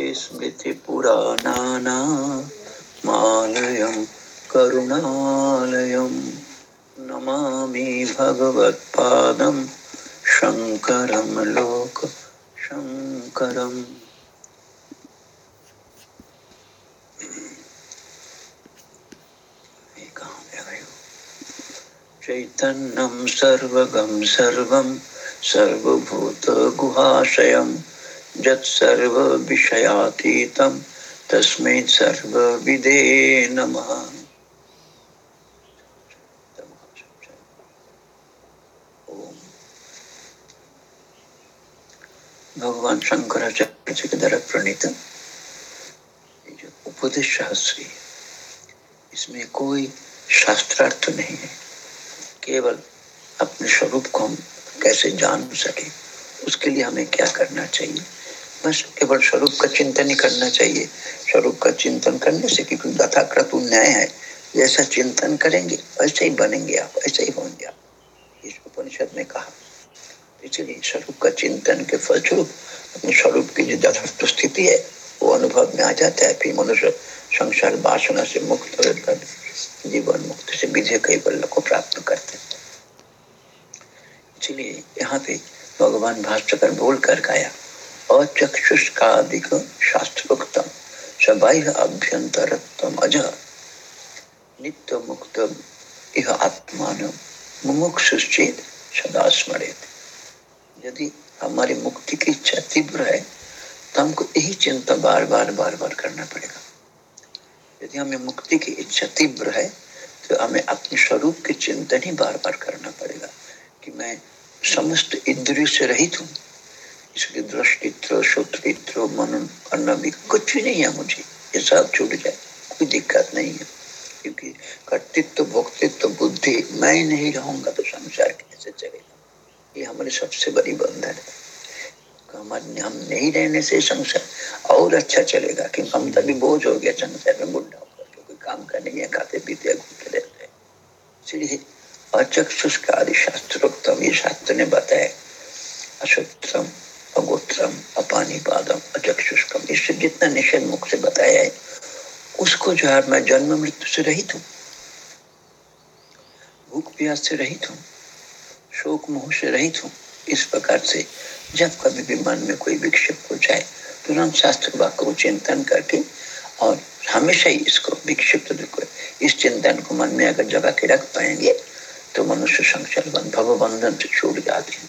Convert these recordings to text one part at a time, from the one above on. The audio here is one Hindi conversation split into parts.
स्मृतिपुराणानामालयं करुणालयं। नमामि भगवत्पादं शङ्करं लोकशङ्करम् चैतन्यं सर्वगं सर्वं सर्वभूतगुहाशयम्। यत्सर्वविषयातीतं तस्मै सर्वविदे नमः भगवान शंकराचार्य जी के द्वारा प्रणीत उपदेश शास्त्री इसमें कोई शास्त्रार्थ नहीं है। केवल अपने स्वरूप को हम कैसे जान सके, उसके लिए हमें क्या करना चाहिए? बस केवल स्वरूप का चिंतन ही करना चाहिए। स्वरूप का चिंतन करने से क्योंकि यथाकृत न्याय है। जैसा चिंतन करेंगे, वैसे ही बनेंगे आप ऐसे ही होंगे आप। इस उपनिषद में कहा। इसलिए स्वरूप का चिंतन के फलस्वरूप अपने स्वरूप की जो यथार्थ स्थिति है, वो अनुभव में आ जाता है। फिर मनुष्य संसार वासना से मुक्त होकर जीवन मुक्त से विधेय कैबल्य को प्राप्त करते इसलिए यहाँ पे भगवान भाष्यकर बोल कर गाया। अभ्यंतरत्म अज। नित्य यह आत्मान सदा स्मरित यदि हमारी मुक्ति की इच्छा तीव्र है तो हमको यही चिंता बार बार बार बार करना पड़ेगा। यदि हमें मुक्ति की इच्छा तीव्र है तो हमें अपने स्वरूप के चिंतन ही बार बार करना पड़ेगा कि मैं समस्त इंद्रियों से रहित हूँ। इसलिए दृष्टित्र श्रोतृत्र मनन करना भी कुछ भी नहीं है मुझे। ये सब छूट जाए, कोई दिक्कत नहीं है। क्योंकि कर्तृत्व, भोक्तित्व, बुद्धि, मैं नहीं रहूँगा तो संसार कैसे चलेगा? ये हमारे सबसे बड़ी बंधन है। हम नहीं रहने से संसार और अच्छा चलेगा, क्योंकि हम तभी बोझ हो गया संसार में, बुढ़ा होकर कोई काम करने के खाते पीते घूमते रहते हैं। इसलिए अचक्षुष शास्त्रोक्तम ये शास्त्र ने बताया अशुत्रम अगोत्रम अपानी पादम, अचक्षुष्कम। इससे जितना निषेध मुख से बताया है, उसको जो है मैं जन्म मृत्यु से रहित हूँ। भूख प्यास से रहित हूँ, शोक मोह से रहित हूँ। इस प्रकार से जब कभी भी मन में कोई विक्षेप हो जाए तुरंत शास्त्र वाक्य को चिंतन करके और हमेशा ही इसको विक्षिप्त इस चिंतन को मन में अगर जगा के रख पाएँगे तो मनुष्य संचल भव बंधन से छूट जाते हैं।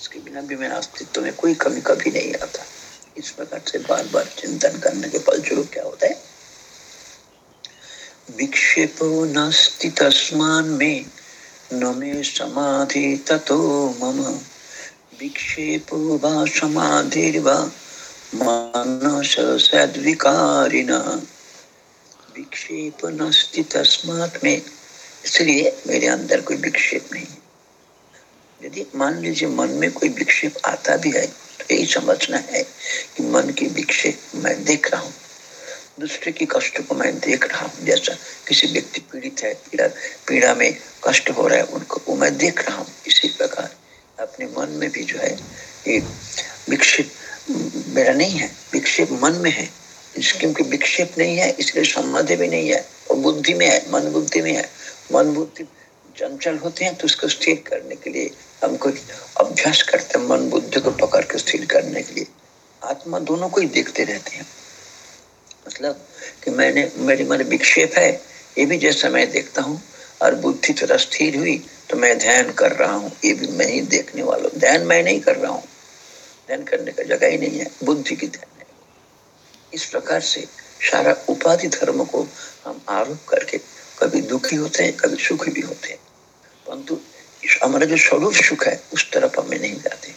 इसके बिना भी मेरा अस्तित्व में कोई कमी कभी नहीं आता। इस प्रकार से बार बार चिंतन करने के फलस्वरूप क्या होता है? विक्षेपो नास्ति तस्मान में, न मे समाधि ततो मम। विक्षेपो वा समाधिर्वा, मनस सद्विकारिणा। विक्षेप नस्ति तस्मात में। इसलिए मेरे अंदर कोई विक्षेप नहीं। यदि मान लीजिए मन में कोई विक्षेप आता भी है तो यही समझना है कि मन की विक्षेप मैं देख रहा हूँ। दूसरे की कष्ट को मैं देख रहा हूँ। जैसा किसी व्यक्ति पीड़ित है, पीड़ा पीड़ा में कष्ट हो रहा है, उनको वो मैं देख रहा हूँ। इसी प्रकार अपने मन में भी जो है, ये विक्षेप मेरा नहीं है, विक्षेप मन में है। क्योंकि विक्षेप नहीं है, इसलिए संबंध भी नहीं है, और बुद्धि में है, मन बुद्धि में है। मन बुद्धि चंचल होते हैं तो उसको स्थिर करने के लिए हम कुछ अभ्यास करते हैं, मन बुद्धि को पकड़ के स्थिर करने के लिए। आत्मा दोनों को ही देखते रहते हैं। मतलब कि मैंने, मेरी मन विक्षेप है, ये भी जैसा मैं देखता हूँ, और बुद्धि थोड़ा स्थिर हुई तो मैं ध्यान कर रहा हूँ, ये भी मैं ही देखने वाला ध्यान मैं नहीं कर रहा हूँ। ध्यान करने का जगह ही नहीं है, बुद्धि की ध्यान है। इस प्रकार से सारा उपाधि धर्म को हम आरोप करके कभी दुखी होते हैं, कभी सुखी भी होते हैं। परंतु हमारा जो स्वरूप सुख है, उस तरफ़ हमें नहीं जाते।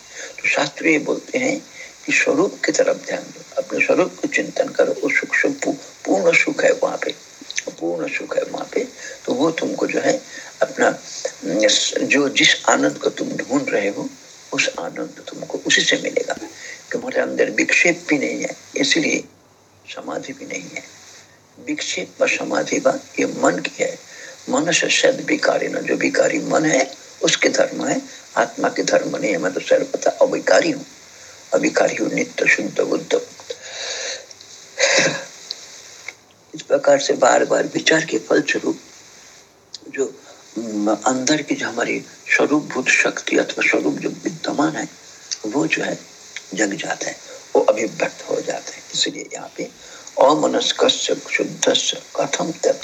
तो शास्त्र ये बोलते हैं कि स्वरूप की तरफ़ ध्यान दो। अपने स्वरूप को चिंतन करो वो सुख सुख पूर्ण सुख है वहाँ पे। पूर्ण सुख है वहाँ पे। तो वो तुमको जो है, अपना जो जिस आनंद को तुम ढूंढ रहे हो, उस आनंद तुमको उसी से मिलेगा। तुम्हारे अंदर विक्षेप भी नहीं है, इसलिए समाधि भी नहीं है। विक्षेप व समाधि व ये मन की है? मन से सद विकारी न, जो विकारी मन है, उसके धर्म है। आत्मा के धर्म नहीं है, मैं तो सर्वथा अविकारी हूँ। अविकारी हूँ, नित्य, शुद्ध, बुद्ध। इस प्रकार से बार बार विचार के फलस्वरूप, जो अंदर की जो हमारी स्वरूप, भूत शक्ति अथवा स्वरूप जो विद्यमान है, वो जो है, जग जाता है। वो अभिव्यक्त हो जाता है। इसलिए यहाँ पे अमनस्क शुद्ध कथम तत्त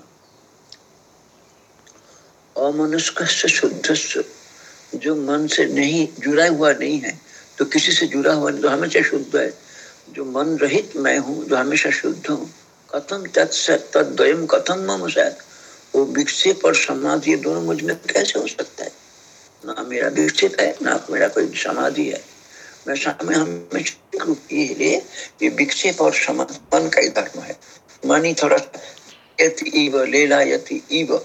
अमनुष्कस्य शुद्धस्य। जो मन से नहीं, जुड़ा हुआ नहीं है तो किसी से जुड़ा हुआ नहीं तो हमेशा शुद्ध है। जो मन रहित मैं हूँ, जो हमेशा शुद्ध हूँ। कथम तत्म कथम मम शायद वो विक्षेप और समाधि दोनों मुझमें कैसे हो सकता है? ना मेरा विक्षेप है, ना मेरा कोई समाधि है। मैं समय हमेशा ये विक्षेप और समाधि, मन का ही धर्म है। मन ही थोड़ा यति इव लेला यति इव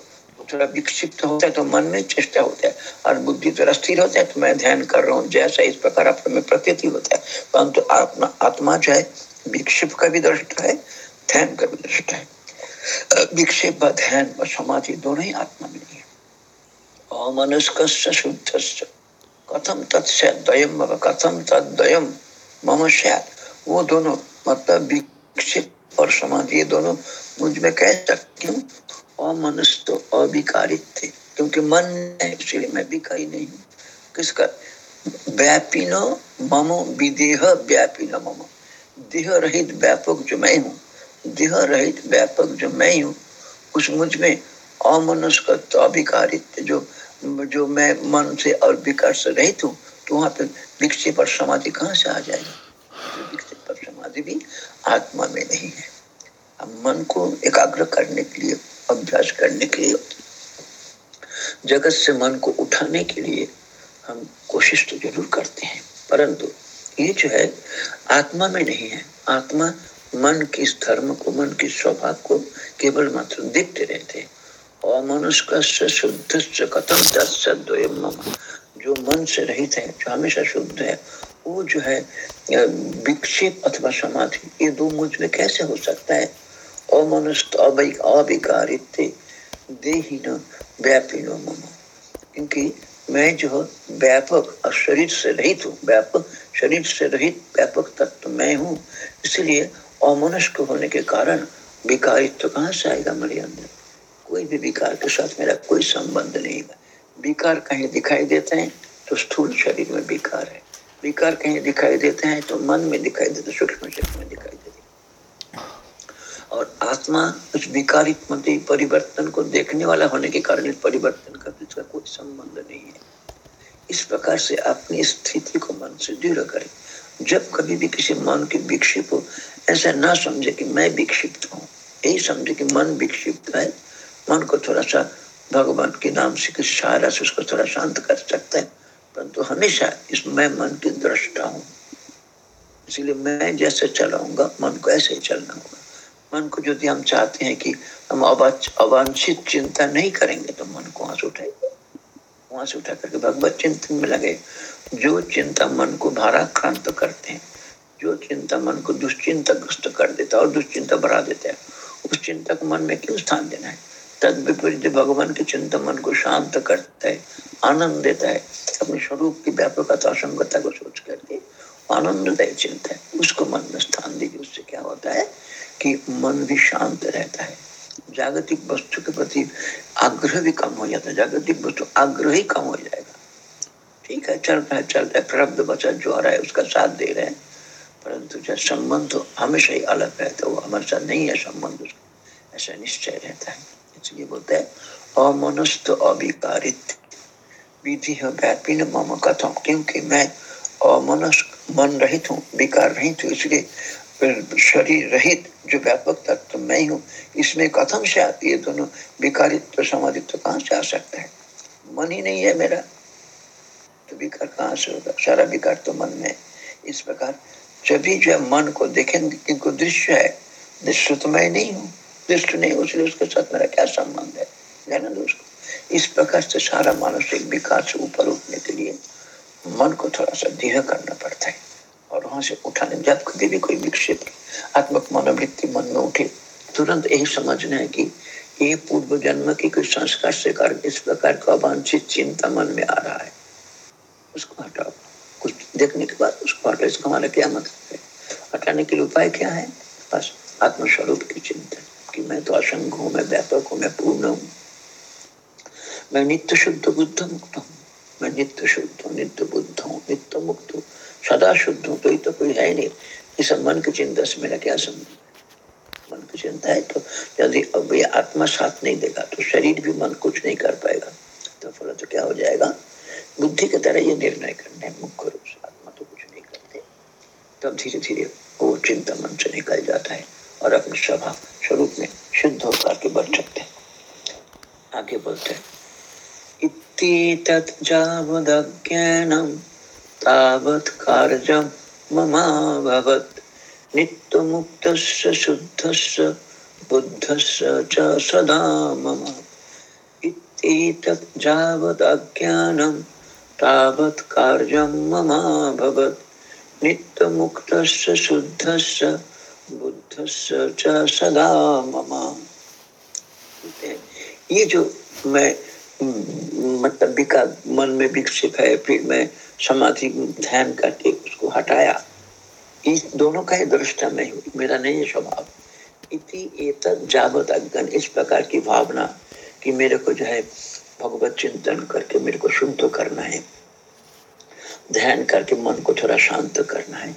थोड़ा विक्षिप्त होता है तो मन में चेष्टा होता है। और बुद्धि थोड़ा स्थिर होता है तो मैं ध्यान कर रहा हूँ, जैसा इस प्रकार अपने में प्रतीति होता है। परंतु अपना आत्मा जो है विक्षिप का भी दृष्ट है, ध्यान का भी दृष्ट है। विक्षेप व ध्यान व समाधि दोनों ही आत्मा में है अमनुष्क शुद्ध कथम तत्स्यम कथम तद्वयम मम वो दोनों मतलब विक्षिप और समाधि दोनों मुझमें कह सकती हूँ अमनुष्य अविकारित थे, क्योंकि मन है, इसलिए मैं विकारी नहीं हूँ। किसका? व्यापिनो मम, विदेह व्यापिनो मम। देह रहित व्यापक जो मैं हूँ, देह रहित व्यापक जो मैं हूँ, उस मुझमें अमनुष्क अभिकारित जो जो मैं मन से और विकार से रहित हूँ तो वहाँ पर विक्षेप और समाधि कहाँ से आ जाएगा? विक्षेप और समाधि भी आत्मा में नहीं है। मन को एकाग्र करने के लिए अभ्यास करने के लिए जगत से मन को उठाने के लिए हम कोशिश तो ज़रूर करते हैं, परंतु ये जो है, आत्मा में नहीं है। आत्मा मन के धर्म को, मन के स्वभाव को केवल मात्र देखते रहते हैं। और मनुष्य शुद्ध कथम जो मन से रहित है, जो हमेशा शुद्ध है, वो जो है विक्षेप अथवा समाधि, ये दो मुझमें कैसे हो सकता है? अमनुष्ट अविकारित्य देहीन मम। क्योंकि मैं जो व्यापक शरीर से रहित हूँ। व्यापक शरीर से रहित व्यापक तत्व मैं हूँ। इसलिए अमनुष्क होने के कारण विकारित्व कहाँ से आएगा मेरे अंदर? कोई भी विकार के साथ मेरा कोई संबंध नहीं है। विकार कहीं दिखाई देते हैं तो स्थूल शरीर में विकार है। विकार कहीं दिखाई देते हैं तो मन में दिखाई देते सूक्ष्म शरीर में दिखाई देते और आत्मा उस विकारित परिवर्तन को देखने वाला होने के कारण परिवर्तन का इसका कोई संबंध नहीं है। इस प्रकार से अपनी स्थिति को मन से दृढ़ करें। जब कभी भी किसी मन की विक्षिप हो, ऐसा ना समझे कि मैं विक्षिप्त हूँ। यही समझे कि मन विक्षिप्त है। मन को थोड़ा सा भगवान के नाम से सहारा से उसको थोड़ा शांत कर सकता है। परंतु तो हमेशा इस मैं मन की दृष्टा हूँ। इसलिए मैं जैसे चलाऊँगा, मन को ऐसे ही चलना होगा। मन को यदि हम चाहते हैं कि हम अवांछित चिंता नहीं करेंगे तो मन को वहाँ से उठाएँगे वहाँ से उठा करके भगवत चिंतन में लगे। जो चिंता मन को भाराक्रांत करते हैं, जो चिंता मन को दुश्चिंताग्रस्त कर देता है और दुश्चिंता बढ़ा देता है, उस चिंता को मन में क्यों स्थान देना है? तद विपरीत भगवान की चिंता मन को शांत करता है, आनंद देता है, अपने स्वरूप की व्यापकता असंगता को सोच करके आनंददायी चिंता है, उसको मन में स्थान दीजिए, उससे क्या होता है? कि मन भी शांत रहता है। जागतिक वस्तु के प्रति आग्रह भी कम हो जाता है। जागतिक वस्तु आग्रह ही कम हो जाएगा। ठीक है, चल रहा है, चल रहा है प्रारब्ध बचा जो आ रहा है उसका साथ दे रहे हैं। परंतु जब संबंध हमेशा ही अलग रहता है, वो हमारे साथ नहीं है संबंध ऐसा निश्चय रहता है। इसलिए बोलते हैं, अमनस्त अविकारित विधि है व्यापी न मम कथम, क्योंकि मैं अमनस्क मन रहित हूँ, विकार रहित हूँ, इसलिए शरीर रहित जो व्यापक तत्व मैं हूँ, इसमें कथम से आती है दोनों विकारित्व समाधित्व कहाँ से आ सकता है? मन ही नहीं है मेरा। तो विकार कहाँ से होगा? सारा विकार तो मन में। इस प्रकार जब भी जो मन को देखेंगे क्योंकि दृश्य है। दृश्य तो मैं नहीं हूँ। दृष्ट नहीं उसके उसके साथ मेरा क्या संबंध है? जाना दो उसको। इस प्रकार से सारा मानसिक विकास ऊपर उठने के लिए मन को थोड़ा सा दृढ़ करना पड़ता है। और वहाँ से उठाने जब कभी भी कोई विक्षेप आत्मक मनोवृत्ति मन में उठे। तुरंत यही समझना है कि ये पूर्व जन्म की कोई संस्कार से कारण इस प्रकार का अवांछित चिंता मन में आ रहा है। उसको हटाओ। कुछ देखने के बाद उसको हटाओ। इसका हमारा क्या मतलब है? हटाने के लिए उपाय क्या है? बस आत्मस्वरूप की चिंता कि मैं तो असंग हूँ, मैं व्यापक हूँ, मैं पूर्ण हूँ। मैं नित्य शुद्ध बुद्ध मुक्त हूँ। मैं नित्य शुद्ध हूँ नित्य बुद्ध हूँ, नित्य मुक्त हूँ। सदा शुद्ध हूँ, कोई तो कोई है नहीं। इस मन की चिंता से मेरा क्या संबंध मन की चिंता है तो यदि अब ये आत्मा साथ नहीं देगा तो शरीर भी मन कुछ नहीं कर पाएगा। तो फल तो क्या हो जाएगा? बुद्धि की तरह ये निर्णय करने मुख्य रूप से आत्मा तो कुछ नहीं करते। तब धीरे धीरे वो चिंता मन से निकल जाता है और अपने स्वभाव स्वरूप में शुद्ध होकर के बढ़ सकते आगे बोलते हैं जावदज्ञानं तावत् कार्यं ममाभवत्। नित्यमुक्तस्य, शुद्धस्य, बुद्धस्य च सदा मम। इत्येतत् जावत् अज्ञानं, तावत् कार्यं ममाभवत्। नित्यमुक्तस्य, शुद्धस्य, बुद्धस्य च सदा मम। ये जो मैं मतलब विका मन में विकसित है, फिर मैं समाधि, ध्यान करके उसको हटाया। इस दोनों का ही दृष्टा मैं हूँ मेरा नहीं है स्वभाव। इति जावत अज्ञान, इस प्रकार की भावना कि मेरे को जो है भगवत चिंतन करके मेरे को शुद्ध करना है। ध्यान करके मन को थोड़ा शांत करना है।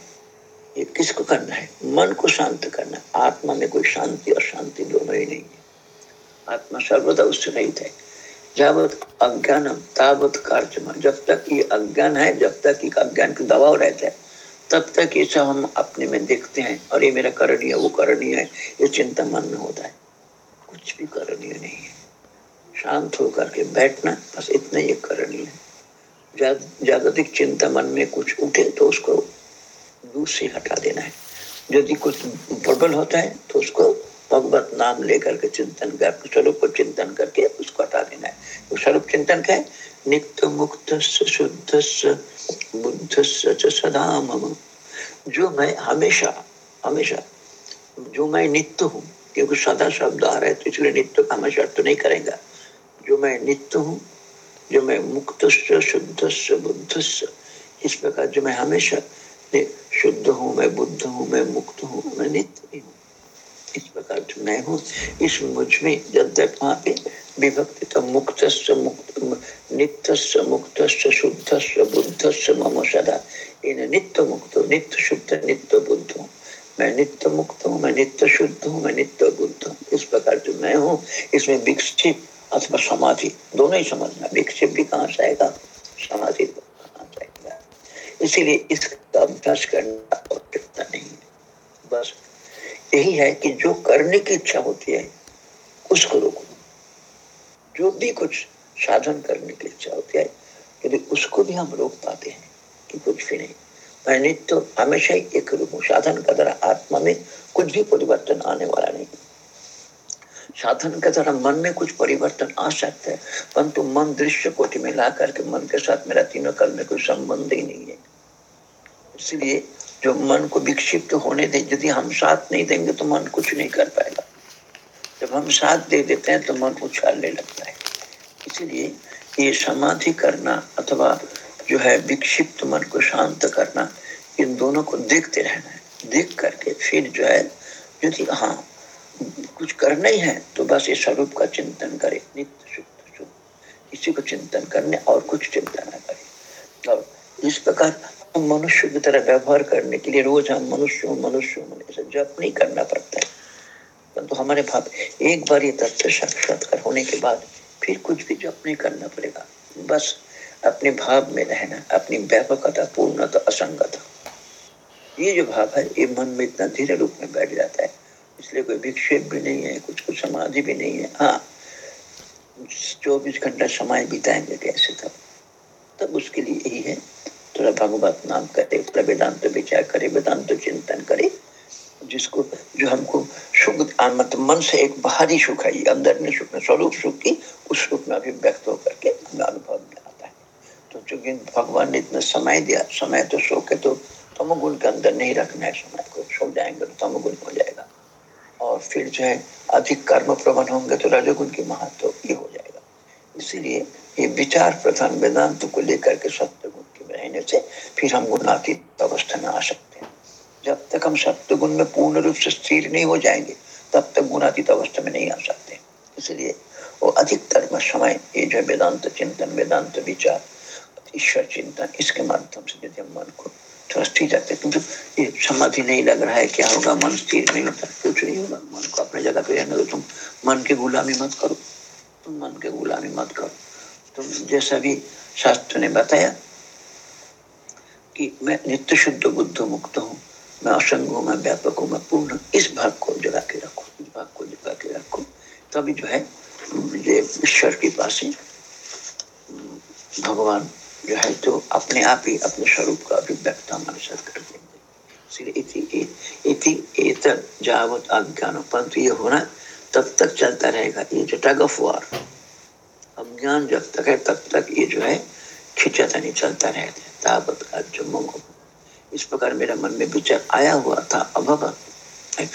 ये किसको करना है? मन को शांत करना आत्मा में कोई शांति और शांति दोनों ही नहीं है। आत्मा सर्वदा उससे रहित है। जावत अज्ञान तावत कार्य जब तक ये अज्ञान है, जब तक एक अज्ञान का दबाव रहता है, तब तक ये सब हम अपने में देखते हैं। और ये मेरा करणीय, वो करणीय है, ये चिंता मन में होता है। कुछ भी करणीय नहीं है। शांत होकर के बैठना, बस इतना ही करणीय है। जागतिक चिंता मन में कुछ उठे तो उसको दूर से हटा देना है। यदि कुछ प्रबल होता है तो उसको भगवत नाम लेकर के चिंतन कर, स्वरूप को चिंतन करके उसको हटा देना है। तो स्वरूप चिंतन क्या है? नित्य मुक्त शुद्ध बुद्ध सदा मम। जो मैं हमेशा हमेशा, जो मैं नित्य हूँ, क्योंकि सदा शब्द आ रहा है तो इसलिए नित्य का हमेशा अर्थ नहीं करेगा। जो मैं नित्य हूँ, जो मैं मुक्त शुद्ध बुद्ध इस प्रकार जो मैं हमेशा शुद्ध हूँ, मैं बुद्ध हूँ, मैं मुक्त हूँ, मैं नित्य हूँ। इस प्रकार जो मैं हूँ, इस मुझमें जब तक वहाँ पे विभक्ति तो मुक्त मुक्त नित्य मुक्त शुद्ध बुद्ध मम सदा। इन नित्य मुक्त नित्य शुद्ध नित्य बुद्ध मैं नित्य मुक्त हूँ, मैं नित्य शुद्ध हूँ, मैं नित्य बुद्ध हूँ। इस प्रकार जो मैं हूँ, इसमें विक्षिप अथवा समाधि, दोनों ही समझना। विक्षिप भी कहाँ से आएगा? समाधि आएगा? इसीलिए इसका अभ्यास करना आवश्यकता नहीं है। बस यही है कि जो करने की इच्छा होती है, उसको रोको। जो भी कुछ साधन करने की इच्छा होती है, यदि उसको भी हम रोक पाते हैं, कि कुछ भी नहीं। मैं नित्य तो हमेशा ही एक रूप हूँ, साधन का द्वारा आत्मा में कुछ भी परिवर्तन आने वाला नहीं। साधन के द्वारा मन में कुछ परिवर्तन आ सकता है, परंतु मन दृश्य कोटि में ला करके मन के साथ मेरा तीनों कल में कोई संबंध ही नहीं है। इसलिए जो मन को विक्षिप्त होने दे, यदि हम साथ नहीं देंगे तो मन कुछ नहीं कर पाएगा। जब हम साथ दे देते हैं तो मन उछालने लगता है। इसलिए ये समाधि करना अथवा जो है विक्षिप्त मन को शांत करना, इन दोनों को देखते रहना है। देख करके फिर जो है, यदि हाँ कुछ करना ही है तो बस ये स्वरूप का चिंतन करे। नित्य शुद्ध शुद्ध इसी को चिंतन करने और कुछ चिंता न करे। और इस प्रकार मनुष्य की तरह व्यवहार करने के लिए रोज हम मनुष्य मनुष्य ऐसा जप नहीं करना पड़ता है। परंतु तो हमारे भाव, एक बार ये तत्व साक्षात्कार होने के बाद फिर कुछ भी जप नहीं करना पड़ेगा, बस अपने भाव में रहना, अपनी व्यापकता, पूर्णता, असंगता। ये जो भाव है, ये मन में इतना धीरे रूप में बैठ जाता है। इसलिए कोई विक्षेप भी नहीं है, कुछ कुछ समाधि भी नहीं है। हाँ चौबीस घंटा समय बिताएँगे कैसे तब? तब उसके लिए यही है थोड़ा भगवत नाम करे, थोड़ा वेदांत विचार करे, वेदांत चिंतन करे, जिसको जो हमको सुख मतलब मन से एक बाहरी सुख है अंदर में सुख, स्वरूप सुख की, उस रूप में अभिव्यक्त होकर के अनुभव में आता है। तो चूँकि भगवान ने इतना समय दिया, समय तो सो के तो तमोगुण के अंदर नहीं रखना है, समय को सो जाएँगे तो तमोगुण हो जाएगा। और फिर जो है, अधिक कर्म प्रबन होंगे तो रजोगुण की महत्व तो ये हो जाएगा। इसीलिए ये विचार प्रधान वेदांत को लेकर के सत्य गुण रहने से फिर हम गुणातीत अवस्था में आ सकते हैं। जब तक हम सत्य गुण में पूर्ण रूप से स्थिर नहीं हो जाएँगे, तब तक गुणातीत अवस्था में नहीं आ सकते। इसलिए वो अधिकतर समय, ये जो वेदांत चिंतन, वेदांत विचार, ईश्वर चिंतन, इसके माध्यम से यदि हम मन को थोड़ा स्थिर रखते किंतु ये समाधि नहीं लग रहा है क्या होगा, मन स्थिर नहीं होता, कुछ नहीं होगा। मन को अपने जगह पे रहने दो, तुम मन की गुलामी मत करो। तुम मन के गुलामी मत करो। तुम जैसा भी शास्त्र ने बताया कि मैं नित्य शुद्ध बुद्ध मुक्त हूँ, मैं असंग हूँ, मैं व्यापक हूँ, मैं पूर्ण इस भाग को जगा के रखो, इस भाग को जगा के रखो। तभी जो है ईश्वर के पास ही भगवान जो है तो अपने आप ही अपने स्वरूप का अभिव्यक्त हमारे साथ कर देंगे। इति जावत अज्ञान, परंतु ये होना तब तक चलता रहेगा। ये जो टग ऑफ़ वार अज्ञान जब तक है, तब तक ये जो है, खिंचाता नहीं, चलता रहता है। तावत का। इस प्रकार मेरा मन में विचार आया हुआ था। अभव मैं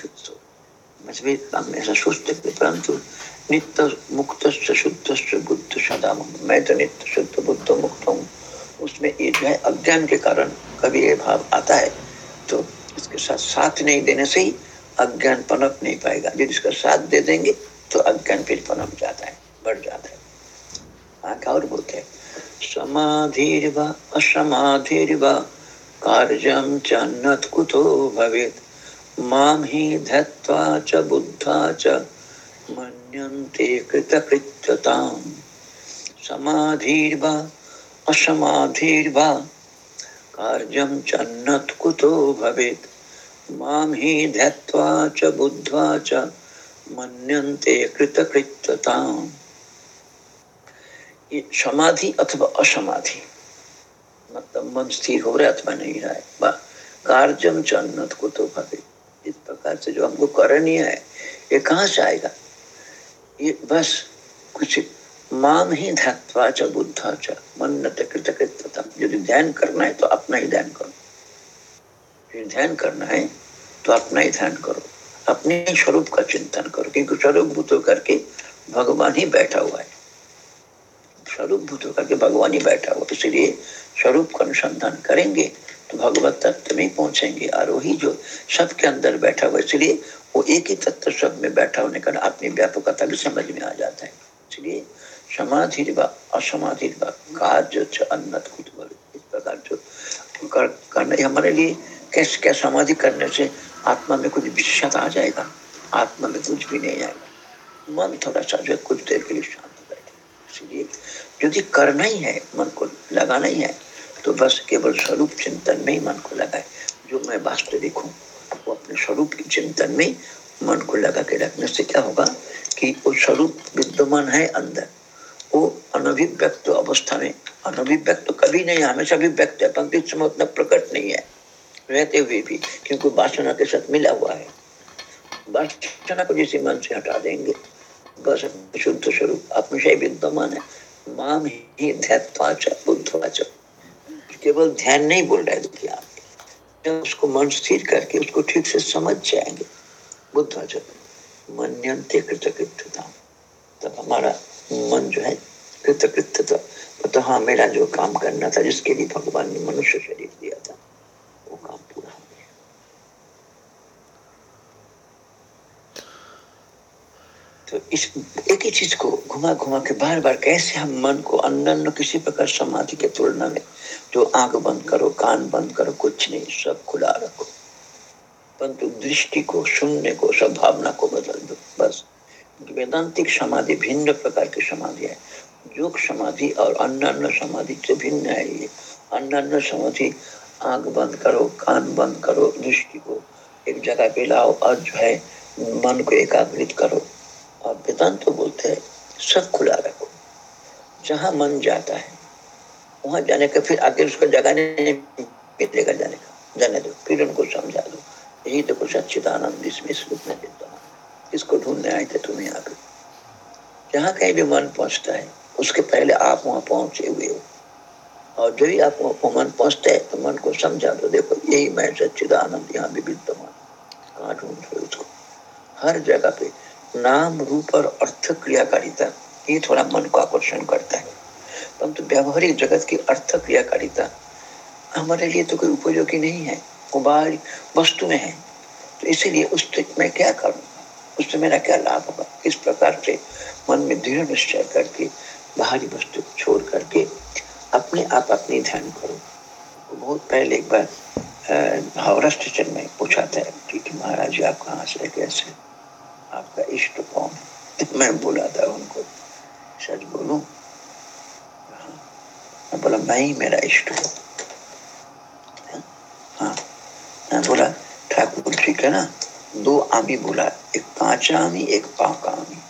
उसमें अज्ञान के कारण कभी भाव आता है तो इसके साथ नहीं देने से ही अज्ञान पनप नहीं पाएगा। इसका साथ दे देंगे तो अज्ञान फिर पनप जाता है, बढ़ जाता है। और बोलते हैं। समाधिर्व, असमाधिर्व। कार्यम च नत कुतो भवेत। माम ही धत्वा च बुद्धा च, मन्यन्ते कृतकृत्यताम्। समाधिर्वा, असमाधिर्वा। कार्यं चन्नत् कुतो भवेत्। माँ हि ध्यात्वा च, बुद्ध्वा च, मन्यन्ते कृतकृत्यताम्। ये समाधि अथवा असमाधि? मतलब मन स्थिर हो रहा है अथवा नहीं रहा है। कार्यम चन्नत को तो भवे इस प्रकार से जो हमको करणीय है, ये कहाँ से आएगा? ये बस कुछ माम ही धत्वा च, बुद्धा च मन्नत कृतकृतम यदि ध्यान करना है तो अपना ही ध्यान करो। यदि ध्यान करना है तो अपना ही ध्यान करो। अपने स्वरूप का चिंतन करो, क्योंकि स्वरूप भूत करके भगवान ही बैठा हुआ है। स्वरूप भूत करके भगवान ही बैठा हुआ इसलिए स्वरूप का अनुसंधान करेंगे तो भगवत तत्व में पहुँचेंगे और वही जो सबके अंदर बैठा हुआ इसलिए वो एक ही तत्व सब में बैठा होने का अपनी व्यापकता भी समझ में आ जाता है। इसलिए समाधि असमाधि कार्य अन्नत इस प्रकार जो कर, करने हमारे लिए कैसे क्या समाधि करने से आत्मा में कुछ विशेषता आ जाएगा? आत्मा में कुछ भी नहीं आएगा। मन थोड़ा सा जो कुछ देर के लिए इसलिए यदि करना ही है, मन को लगाना ही है तो बस केवल स्वरूप चिंतन में ही मन को लगाए। जो मैं वास्तविक हूँ वो अपने स्वरूप के चिंतन में मन को लगा के रखने से क्या होगा कि वो स्वरूप विद्यमान है अंदर। वो अनभिव्यक्त अवस्था में, अनभिव्यक्त कभी नहीं, हमेशा अभिव्यक्त है, पंक्ति समय उतना प्रकट नहीं है। रहते हुए भी, क्योंकि वासना के साथ मिला हुआ है। वासना को जिसे मन से हटा देंगे बस शुद्ध स्वरूप ही विद्यमान है। माम ही ध्यात्वाच बुद्धवाच केवल ध्यान नहीं बोल रहे देखिए आप उसको मन स्थिर करके उसको ठीक से समझ जाएँगे। बुद्धवाच मनते कृतकृत्यता। तब हमारा मन जो है कृतकृत्य तो, तो हाँ मेरा जो काम करना था जिसके लिए भगवान ने मनुष्य शरीर दिया था वो काम पूरा हो गया तो इस एक ही चीज़ को घुमा घुमा के बार बार कैसे हम मन को अन्य किसी प्रकार समाधि के तुलना में जो आँख बंद करो, कान बंद करो, कुछ नहीं, सब खुला रखो। परंतु दृष्टि को सुनने को सब भावना को बदल दो, बस। वेदांतिक समाधि भिन्न प्रकार की समाधि है। योग समाधि और अन्य समाधि से भिन्न है ये। अन्य समाधि, आँख बंद करो, कान बंद करो, दृष्टि को एक जगह पे लाओ और जो है मन को एकाग्रित करो। और वेदांत तो बोलते हैं, सब खुला रखो। जहाँ मन जाता है, वहाँ जाने का, फिर आगे उसको जगह नहीं मिलेगा जाने का। जाने दो, फिर उनको समझा दो। यही तो कुछ सच्चिदानंद इसमें स्वरूप में देता हूँ। इसको ढूँढने आए थे तुम्हें यहाँ जहाँ कहीं भी मन पहुँचता है, उसके पहले आप वहाँ पहुँचे हुए हो। और जो ही आप मन पहुँचते हैं तो मन को समझा दो। देखो, यही मैं सच्चिदानंद यहाँ भी विद्यमान कहाँ ढूंढ रहे उसको? हर जगह पे नाम, रूप और अर्थ क्रियाकारिता। ये थोड़ा मन को आकर्षण करता है। परंतु तो व्यवहारिक जगत की अर्थ क्रियाकारिता हमारे लिए तो कोई उपयोगी नहीं है। वो वस्तु में है। तो इसीलिए उस मैं क्या करूँ? उससे मेरा क्या लाभ होगा? इस प्रकार से मन में दृढ़ निश्चय करके, बाहरी वस्तु को छोड़ करके अपने आप अपनी ध्यान करो। बहुत पहले एक बार हावड़ा स्टेशन में पूछा था कि महाराज जी आप कहाँ से कैसे आपका इष्ट कौन है? मैं बोला था उनको, सच बोलू? मैं बोला, मैं ही मेरा इष्ट हूँ। हाँ। मैं बोला, ठाकुर ठीक है ना? दो आमी बोला, एक कांचा आमी एक पाका आमी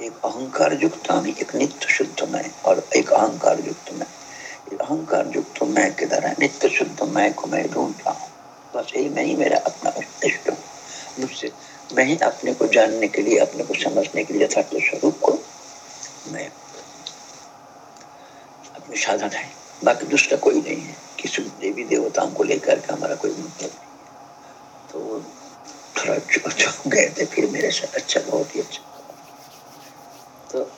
एक अहंकार युक्त आमी, एक नित्य शुद्ध मैं, और एक अहंकार युक्त मैं। अहंकार युक्त मैं किधर है? नित्य शुद्ध मैं को मैं ढूंढ रहा हूँ। बस यही मैं ही मेरा अपना इष्ट हूँ। मुझसे मैं अपने को जानने के लिए, अपने को समझने के लिए यथार्थ स्वरूप को। मैं अपने साधन है। बाकी दूसरा कोई नहीं है। किसी देवी देवताओं को लेकर के हमारा कोई मतलब नहीं तो थोड़ा चुप गए थे, फिर मेरे साथ अच्छा बहुत ही अच्छा। तो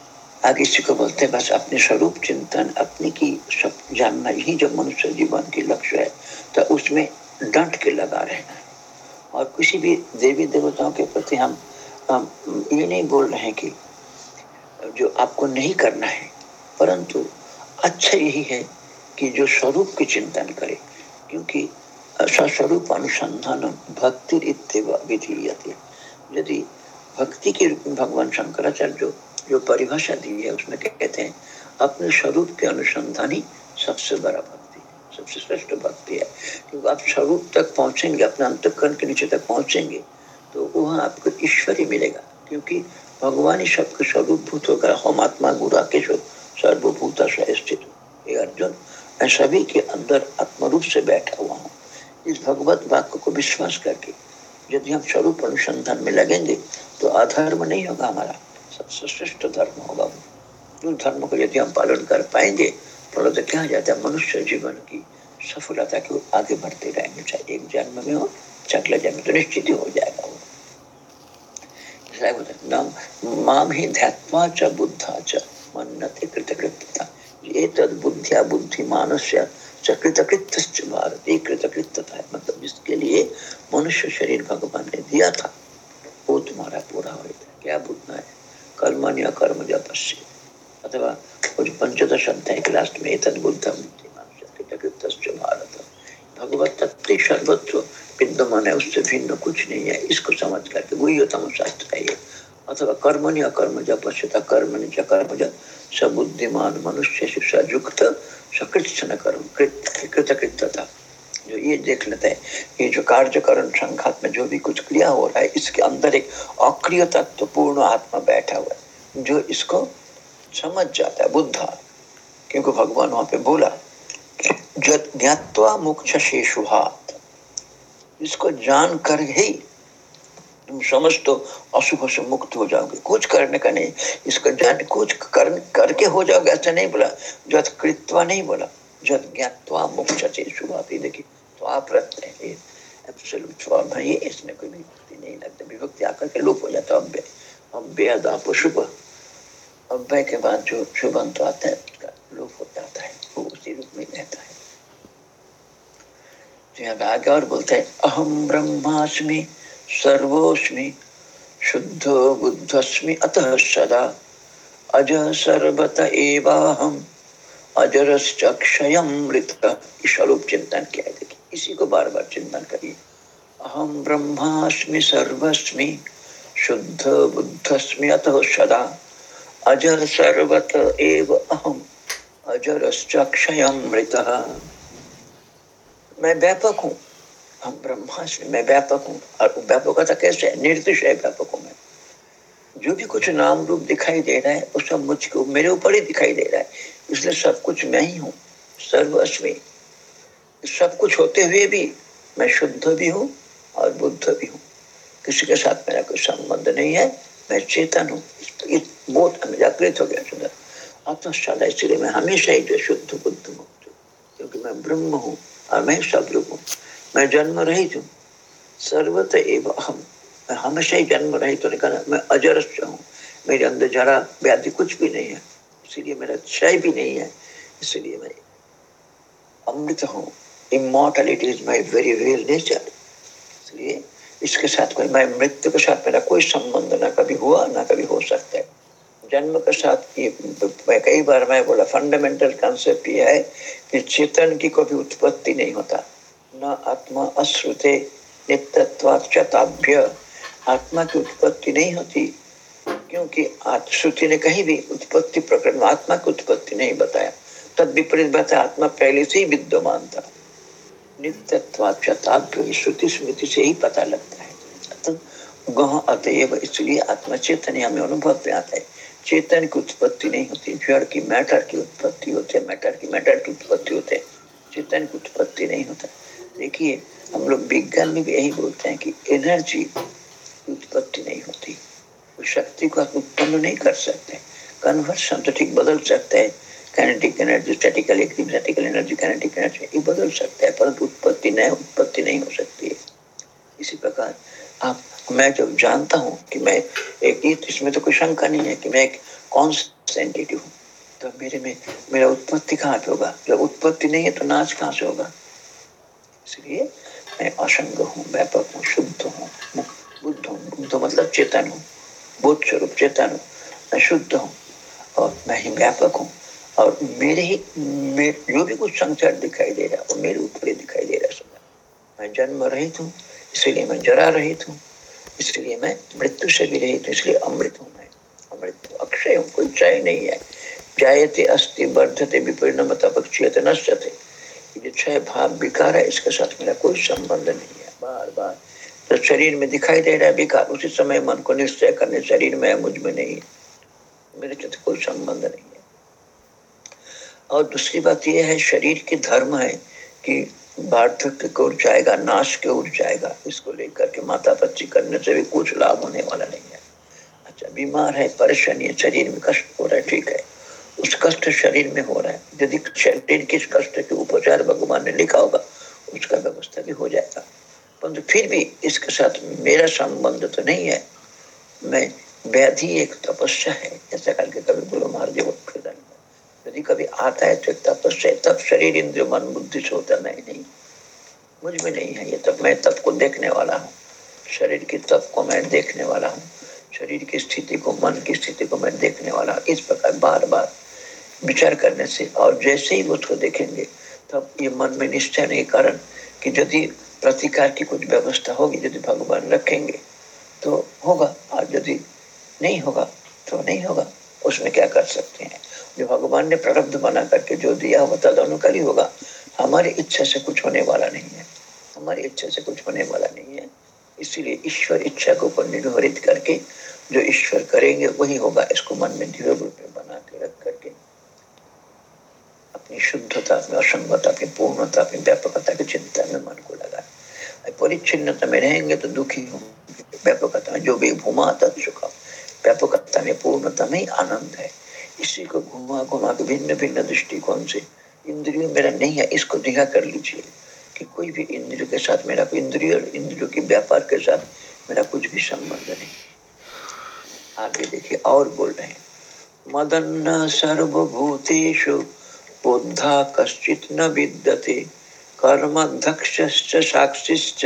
आगे इसी को बोलते हैं, बस अपने स्वरूप चिंतन, अपने की सब जानना ही जो मनुष्य जीवन की लक्ष्य है तो उसमें डंट के लगा रहना। और किसी भी देवी देवताओं के प्रति हम, ये नहीं बोल रहे हैं कि जो आपको नहीं करना है परंतु अच्छा यही है कि जो स्वरूप की चिंतन करे क्योंकि स्वस्वरूप अनुसंधान भक्ति विधीयते। यदि भक्ति के रूप में भगवान शंकराचार्य जो जो परिभाषा दी है उसमें कहते हैं अपने स्वरूप के अनुसंधान ही सबसे बड़ा सबसे श्रेष्ठ भक्ति है। क्योंकि आप स्वरूप तक पहुँचेंगे, अपने अंतकरण के नीचे तक पहुँचेंगे तो वहाँ आपको ईश्वर ही मिलेगा। क्योंकि भगवान ही सबके स्वरूप भूत होकर हम आत्मा गुरा के सर्वभूता स्थित अर्जुन, मैं सभी के अंदर आत्मरूप से बैठा हुआ हूँ। इस भगवत वाक्य को विश्वास करके यदि हम स्वरूप अनुसंधान में लगेंगे तो अधर्म नहीं होगा हमारा। सबसे श्रेष्ठ धर्म होगा उस धर्म को यदि हम पालन कर पाएँगे फल तो क्या जाता है मनुष्य जीवन की सफलता के आगे बढ़ते रहेंगे। चाहे एक जन्म में हो, चाहे जन्म तो निश्चित ही हो जाएगा वो। माम ही ध्यात्मा च, बुद्धा च, मन्नते ये तद बुद्धिया से कृतकृत भारत कृतकृतता है। मतलब जिसके लिए मनुष्य शरीर भगवान ने दिया था, वो तुम्हारा पूरा हो क्या बुद्धना है? कर्म या कर्म जपस्य पंचदश अध्याय के लास्ट में तद बुद्धम भारत भगवत तत्व सर्वत्व विद्यमान है उससे भिन्न कुछ नहीं है। इसको समझ करके वही तम शास्त्र है ये। अथवा कर्म या कर्म जब पश्यता कर्म कर्म जब सबुद्धिमान मनुष्य शिक्षा युक्त सकृत कर्म कृतकृतता जो ये देख लेते हैं, ये जो कार्यकरण संघात में जो भी कुछ क्रिया हो रहा है, इसके अंदर एक अक्रिय तत्व पूर्ण आत्मा बैठा हुआ है। जो इसको समझ जाता है बुद्धा। क्योंकि भगवान वहाँ पे बोला ज्ञातवा मुख्य शेषुहात इसको जान कर ही तुम समझ तो अशुभ से मुक्त हो जाओगे। कुछ करने का नहीं इसको जान कुछ कर, करके हो जाओगे ऐसा नहीं बोला। जत कृत्वा नहीं बोला जत ज्ञातवा मुख्य शेषुहात देखिए तो आप रखते हैं एब्सोल्यूट फॉर्म है इसमें कोई विभक्ति नहीं लगता। विभक्ति आकर के लोप हो जाता अव्यय। अव्यय अदाप शुभ अव्यय के बाद जो शुभ अंत आता है, उसका लोप हो जाता है वो उसी रूप में रहता है। तो यहाँ आगे और बोलते हैं अहम ब्रह्मास्मि सर्वोस्मि शुद्ध बुद्धस्मि अतः सदा अज सर्वत एवाहम अजरश्चक्षयमृत स्वरूप चिंतन किया देखिए, इसी को बार बार चिंतन करिए। अहम ब्रह्मास्मि सर्वस्मि शुद्ध बुद्धस्मि अतः सदा अजर सर्वत एव अहम अजरश्चक्षयमृत मैं व्यापक हूँ, हम ब्रह्मास्मि, मैं व्यापक हूँ, और व्यापकता कैसे निर्दिशय व्यापक हूँ मैं। जो भी कुछ नाम रूप दिखाई दे रहा है वो सब मुझको, मेरे ऊपर ही दिखाई दे रहा है। इसलिए सब कुछ मैं ही हूँ, सर्वस्वी। सब कुछ होते हुए भी मैं शुद्ध भी हूँ और बुद्ध भी हूँ। किसी के साथ मेरा कोई संबंध नहीं है। मैं चेतन हूँ बहुत जागृत हो गया सुंदर आत्मशाला इसलिए मैं हमेशा ही जो शुद्ध बुद्ध मुक्त हूँ क्योंकि मैं ब्रह्म हूँ और मैं सब रूप हूँ मैं जन्म रहित हूँ सर्वत एवं हम मैं हमेशा ही जन्म रहित होने का मैं अजरस्य हूँ मेरे अंदर जरा व्याधि कुछ भी नहीं है इसीलिए मेरा क्षय भी नहीं है इसलिए मैं अमृत हूँ immortality is my very real nature इसलिए इसके साथ कोई, मैं मृत्यु के साथ मेरा कोई संबंध ना कभी हुआ, ना कभी हो सकता है। जन्म के साथ ये, मैं कई बार, मैं बोला फंडामेंटल कॉन्सेप्ट ये है कि चेतन की कभी उत्पत्ति नहीं होता। न आत्मा अश्रुते नित्यत्वाभ्य आत्मा की उत्पत्ति नहीं होती, क्योंकि श्रुति ने कहीं भी उत्पत्ति प्रकरण में आत्मा की उत्पत्ति नहीं बताया। तद विपरीत बताया आत्मा पहले से ही विद्यमान था। नित्यत्वाभ्य श्रुति स्मृति से ही पता लगता है गह अतएव इसलिए आत्मा चेतन हमें अनुभव में आता है चेतन की उत्पत्ति नहीं होती जड़ की मैटर की उत्पत्ति होते मैटर की मैटर की उत्पत्ति होते चेतन की उत्पत्ति नहीं होता देखिए हम लोग विज्ञान में भी यही बोलते हैं कि एनर्जी उत्पत्ति नहीं होती शक्ति को आप उत्पन्न नहीं कर सकते कन्वर्सन तो ठीक बदल सकते हैं। Kinetic energy statical statical energy kinetic energy ये बदल सकता है, परंतु उत्पत्ति नहीं उत्पत्ति नहीं हो सकती है। इसी प्रकार आप, मैं जब जानता हूँ कि मैं एक इसमें तो कोई शंका नहीं है कि मैं एक कॉन्सेंटिटिव हूँ तो मेरे में, मेरा उत्पत्ति कहाँ पे होगा? जब उत्पत्ति नहीं है तो नाच कहाँ से होगा? इसलिए मैं असंग हूँ व्यापक हूँ, शुद्ध हूँ बुद्ध हूँ, बुद्ध मतलब चेतन हूँ बुद्ध स्वरूप चेतन हूँ, मैं शुद्ध हूँ और मैं ही व्यापक हूँ। और मेरे ही जो भी कुछ संसार दिखाई दे रहा है, वो मेरे ऊपर ही दिखाई दे रहा है मैं जन्म रहित हूँ, इसलिए मैं जरा रहित हूँ, इसलिए मैं मृत्यु से भी रहित हूँ, इसलिए अमृत हूँ मैं। अमृत अक्षय हूँ, कोई क्षय नहीं है। जायते अस्थि वर्धते विपरिणमता पक्षीयते नश्यते ये क्षय भाव विकार है, इसके साथ मेरा कोई संबंध नहीं है। बार बार तो शरीर में दिखाई दे रहा है विकार, उसी समय मन को निश्चय करने, शरीर में मुझमें नहीं मेरे साथ कोई संबंध नहीं है। और दूसरी बात यह है, शरीर की धर्म है कि वार्धक्य की ओर जाएगा, नाश के ओर जाएगा। इसको लेकर के माता बच्ची करने से भी कुछ लाभ होने वाला नहीं है। अच्छा बीमार है, परेशानी है, शरीर में कष्ट हो रहा है, ठीक है। उस कष्ट शरीर में हो रहा है। यदि शरीर किस कष्ट के उपचार भगवान ने लिखा होगा, उसका व्यवस्था भी हो जाएगा। परंतु फिर भी इसके साथ मेरा संबंध तो नहीं है। मैं व्याधि एक तपस्या है, ऐसा करके कभी बोलो, महाराज यदि कभी आता है तो तपस्या तब शरीर इंद्र मन, बुद्धि से होता नहीं नहीं। मुझमें नहीं है ये तब मैं तप को देखने वाला हूँ। शरीर की तप को मैं देखने वाला हूँ। शरीर की स्थिति को, मन की स्थिति को मैं देखने वाला इस प्रकार बार बार विचार करने से, और जैसे ही उसको देखेंगे, तब ये मन में निश्चय नहीं, कारण कि यदि प्रतिकार की कुछ व्यवस्था होगी, यदि भगवान रखेंगे तो होगा। और यदि नहीं होगा तो नहीं होगा। उसमें क्या कर सकते हैं? जो भगवान ने प्रारब्ध बना करके जो दिया हुआ तद अनुकूल होगा। हमारी इच्छा से कुछ होने वाला नहीं है। हमारी इच्छा से कुछ होने वाला नहीं है। इसीलिए ईश्वर इच्छा को ऊपर निर्भरित करके, जो ईश्वर करेंगे, वही होगा इसको मन में दृढ़ रूप में बना के रख करके। अपनी शुद्धता अपनी असंगता अपनी पूर्णता अपनी व्यापकता की चिंता में मन को लगा परिच्छिन्नता में रहेंगे तो दुखी होंगे। व्यापकता में जो भी भूमा तत्सुख व्यापकता में, पूर्णता में आनंद है। इसी को घुमा घुमा के भिन्न भिन्न दृष्टिकोण से इंद्रियों मेरा नहीं है, इसको दिखा कर लीजिए कि कोई भी इंद्रियों के साथ मेरा इंद्रिय और इंद्रियों के व्यापार के साथ मेरा कुछ भी संबंध नहीं। आगे देखिए, और बोल रहे हैं मदन सर्वभूतेषु बुद्धा कश्चित न विद्यते कर्मध्यक्ष साक्षिश्च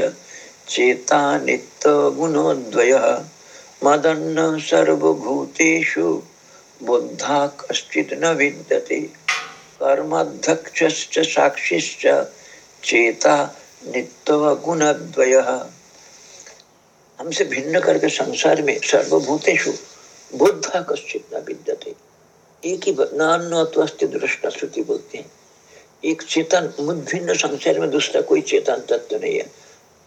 चेता नित्य गुणोद्वय मदन्न सर्वभूतेषु बुद्धा कश्चित् न विद्यते। कर्माध्यक्ष साक्षिश्च चेता नित्य गुणद्वय हमसे भिन्न करके संसार में सर्वभूतेषु बुद्धा कश्चित न विद्यते। एक ही नान्यस्ति दृष्टा श्रुति बोलते हैं। एक चेतन मुद भिन्न संसार में दूसरा कोई चेतन तत्व नहीं है।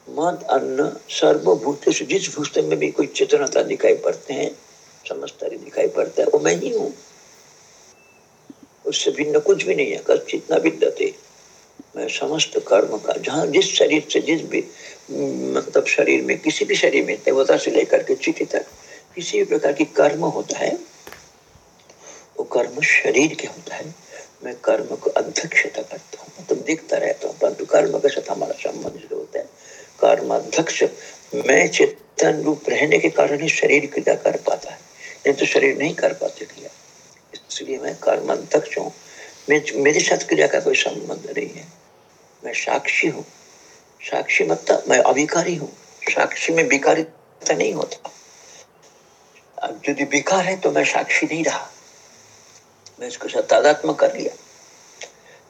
मद, अन्न सर्वभूत जिस भूषण में भी कोई चेतनता दिखाई पड़ते हैं समझता दिखाई पड़ता है। वो मैं ही हूँ। उससे भिन्न कुछ भी नहीं है। कश्चित न विद्यते मैं समस्त कर्म का, जहाँ जिस शरीर से, जिस भी मतलब शरीर में, किसी भी शरीर में, देवता से लेकर के चिटी तक, किसी भी प्रकार की कर्म होता है, वो कर्म शरीर के होता है। मैं कर्म को अध्यक्षता करता हूँ। मतलब देखता रहता हूँ, परंतु कर्म के साथ हमारा संबंध जो होता है, कर्म अध्यक्ष मैं चेतन रूप रहने के कारण ही शरीर क्रिया कर पाता है। नहीं तो शरीर नहीं कर पाते क्रिया इसलिए मैं कर्म अध्यक्ष हूँ मेरे साथ क्रिया का कोई संबंध नहीं है। मैं साक्षी हूँ। साक्षी मतलब मैं अभिकारी हूँ। साक्षी में विकारिता नहीं होता। अब यदि विकार है तो मैं साक्षी नहीं रहा। मैं इसको साथ तादात्म कर लिया।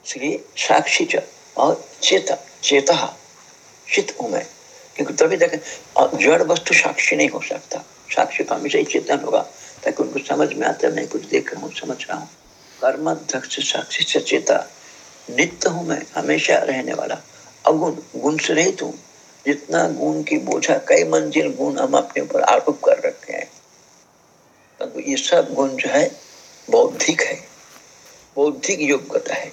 इसलिए साक्षी च और चेता चेता चित हूँ मैं। क्योंकि तभी तक जड़ वस्तु साक्षी नहीं हो सकता। साक्षी तो हमेशा ही चेतन होगा। ताकि उनको समझ में आता मैं कुछ देख रहा हूँ समझ रहा हूँ कर्माध्यक्ष साक्षी से चेता नित्य हूँ मैं हमेशा रहने वाला अगुण गुण से रहित हूँ जितना गुण की बोझा कई मंजिल गुण हम अपने ऊपर आरोप कर रखे हैं तो ये सब गुण जो है बौद्धिक है बौद्धिक योग्यता है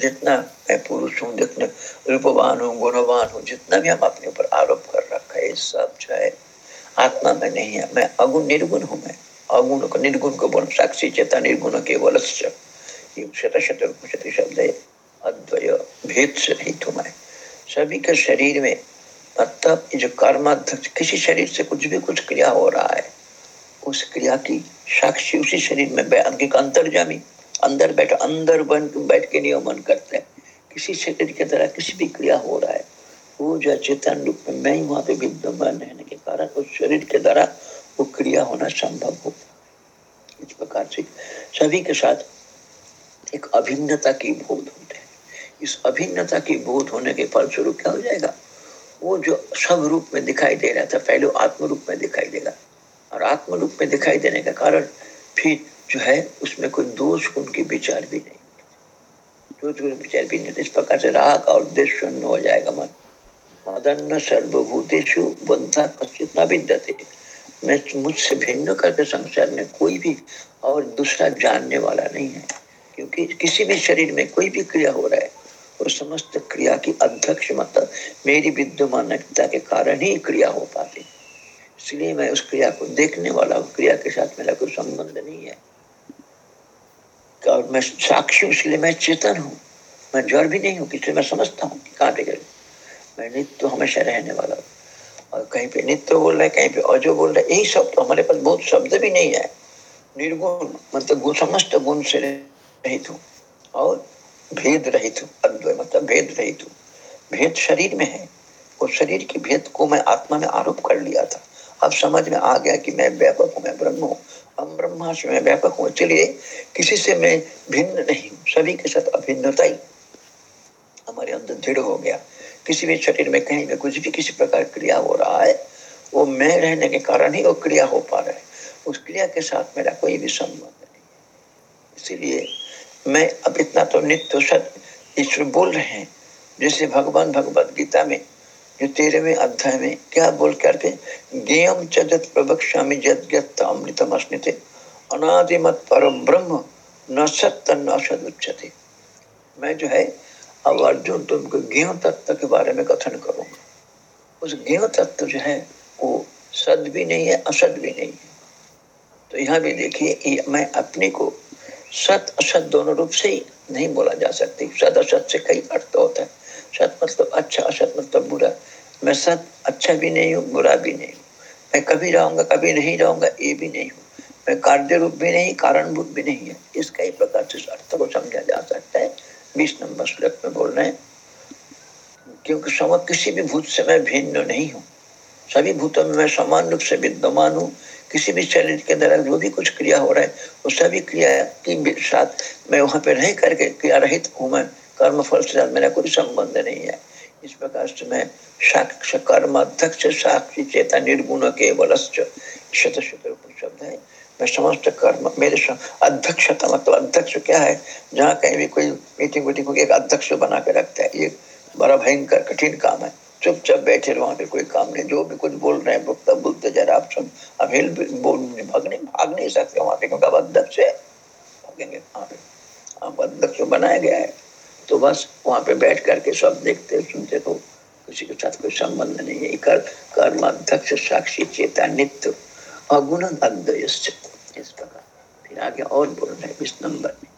जितना मैं पुरुष हूँ जितना रूपवान हूँ गुणवान हूँ जितना भी हम अपने ऊपर आरोप कर रखा है सब जो है आत्मा में नहीं है मैं अगुण निर्गुण हूँ मैं अगुण को निर्गुण को बोल, साक्षी चेता निर्गुण केवल शब्द है अद्वय भेद से रहित मैं सभी के शरीर में मतलब जो कर्माध्यक्ष, किसी शरीर से कुछ भी कुछ क्रिया हो रहा है, उस क्रिया की साक्षी उसी शरीर में अंकिक अंतर्जामी, अंदर बैठ, अंदर बन, बैठ के नियमन करते हैं। किसी शरीर के द्वारा किसी भी क्रिया हो रहा है, वो जो चेतन रूप में मैं ही, वहाँ पे विद्यमान रहने के कारण उस शरीर के द्वारा वो क्रिया होना संभव हो। इस प्रकार से सभी के साथ एक अभिन्नता की बोध होते हैं। इस अभिन्नता की बोध होने के फलस्वरूप क्या हो जाएगा? वो जो सब रूप में दिखाई दे रहा था, पहले आत्म रूप में दिखाई देगा। और आत्म रूप में दिखाई देने का कारण फिर जो है, उसमें कोई दोष उनके विचार भी नहीं दोष विचार भी नहीं इस प्रकार से राग और उद्देश्य शून्य हो जाएगा मन। मदन सर्वभूतेशु बंधा कश्चित न मैं मुझसे भिन्न करके संसार में कोई भी और दूसरा जानने वाला नहीं है। क्योंकि किसी भी शरीर में कोई भी क्रिया हो रहा है और समस्त क्रिया की अध्यक्ष मतलब मेरी विद्यमानता के कारण ही क्रिया हो पाती। इसलिए मैं उस क्रिया को देखने वाला हूँ। क्रिया के साथ मेरा कोई संबंध नहीं है। और मैं साक्षी इसलिए मैं चेतन हूँ। मैं जड़ भी नहीं हूँ किसी मैं समझता हूँ। कहाँ पे मैं नित्य हमेशा रहने वाला हूँ। और कहीं पे नित्य बोल रहा है, कहीं पे अजो बोल रहा है, यही सब तो हमारे पास बहुत शब्द भी नहीं है। निर्गुण मतलब गुण समस्त गुण से रहित हूँ और भेद रहित हूँ अद्वय मतलब भेद रहित हूँ। भेद शरीर में है, उस शरीर की भेद को मैं आत्मा में आरोप कर लिया था। अब समझ में आ गया कि मैं व्यापक हूँ, मैं ब्रह्म हूँ। हम ब्रह्मा से मैं व्यापक हूँ चलिए किसी से मैं भिन्न नहीं हूँ, सभी के साथ अभिन्नता ही हमारे अंदर दृढ़ हो गया। किसी भी शरीर में कहीं भी कुछ भी किसी प्रकार क्रिया हो रहा है, वो मैं रहने के कारण ही वो क्रिया हो पा रहा है। उस क्रिया के साथ मेरा कोई भी संबंध नहीं इसीलिए मैं अब इतना तो नित्य सत्य ईश्वर बोल रहे हैं, जैसे भगवान भगवत गीता में, जो तेरहवें अध्याय में क्या बोल करते ज्ञम चजत प्रवक्ष्यामि जद अमृतम अस्मित, अनादिमत परम ब्रह्म, न सत्य न सद मैं जो है अब अर्जुन तुमको ज्ञ तत्व के बारे में कथन करूँगा। उस ज्ञ तत्व जो है, वो सद भी नहीं है, असद भी नहीं है। तो यहाँ भी देखिए मैं अपने को सत असत दोनों रूप से ही नहीं बोला जा सकती। सत असत से कई अर्थ होता है। सत मतलब अच्छा असत मतलब बुरा। मैं सत अच्छा भी नहीं हूँ, बुरा भी नहीं हूँ। मैं कभी रहूँगा, कभी नहीं रहूँगा, ये भी नहीं हूँ। मैं कार्य रूप भी नहीं, कारण रूप भी नहीं है। इस कई प्रकार से अर्थ को समझा जा सकता है। बीस नंबर श्लोक में बोल रहे हैं, क्योंकि सम किसी भी भूत से मैं भिन्न नहीं हूँ। सभी भूतों में मैं समान रूप से विद्यमान हूँ। किसी भी शरीर के अंदर जो भी कुछ क्रिया हो रहा है, वो सभी क्रिया के साथ मैं वहाँ पे रह करके क्रिया रहित हूँ मैं। कर्म, फल से साथ मेरा कोई संबंध नहीं है। इस प्रकार से मैं साक्ष कर्म अध्यक्ष साक्षी चेता निर्गुण केवल शत शब्द है। मैं समस्त कर्म, मेरे अध्यक्षता मतलब अध्यक्ष क्या है? जहाँ कहीं भी कोई मीटिंग वीटिंग एक अध्यक्ष बना के रखता है, ये बड़ा भयंकर कठिन काम है। चुपचाप बैठे वहाँ पे कोई काम नहीं। जो भी कुछ बोल रहे हैं बोलता बोलते जरा आप सब अब बोल भाग नहीं भाग नहीं सकते वहाँ पे, क्योंकि अध्यक्ष है। भागेंगे वहाँ पे? अब अध्यक्ष बनाया गया है। तो बस वहाँ पे बैठ करके सब देखते सुनते तो किसी के साथ कोई संबंध नहीं है। कर कर्म अध्यक्ष साक्षी, चेता, नित्य। अगुण अद्वय इस प्रकार। फिर आगे और बोल रहे इस नंबर में।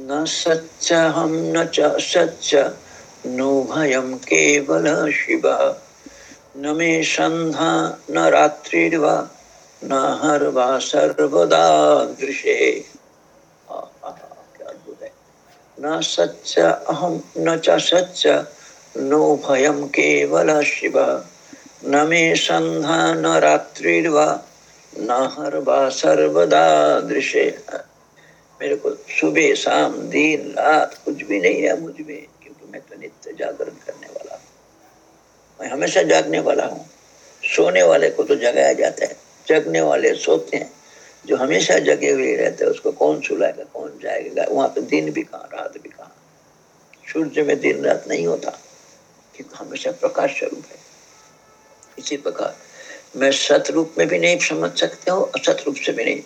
न सच्च हम न च नो भयम केवल शिव। न मे संधा न रात्रिर्वा, न हर वा सर्वदा दृशे। न सच्च अहम न च सच्च, नो भयम केवल शिव। न मे संधा न रात्रिर्वा न हर वा सर्वदा दृश्य मेरे को सुबह शाम दिन रात कुछ भी नहीं है मुझमें, क्योंकि मैं तो नित्य जागरण करने वाला हूँ। मैं हमेशा जागने वाला हूँ। सोने वाले को तो जगाया जाता है। जगने वाले सोते हैं। जो हमेशा जगे हुए रहते हैं, उसको कौन सुलाएगा, कौन जाएगा वहाँ पे दिन भी कहा, रात भी कहा? सूर्य में दिन रात नहीं होता। क्योंकि हमेशा प्रकाश स्वरूप है। इसी प्रकार मैं सत रूप में भी नहीं समझ सकते हो असत रूप से भी नहीं।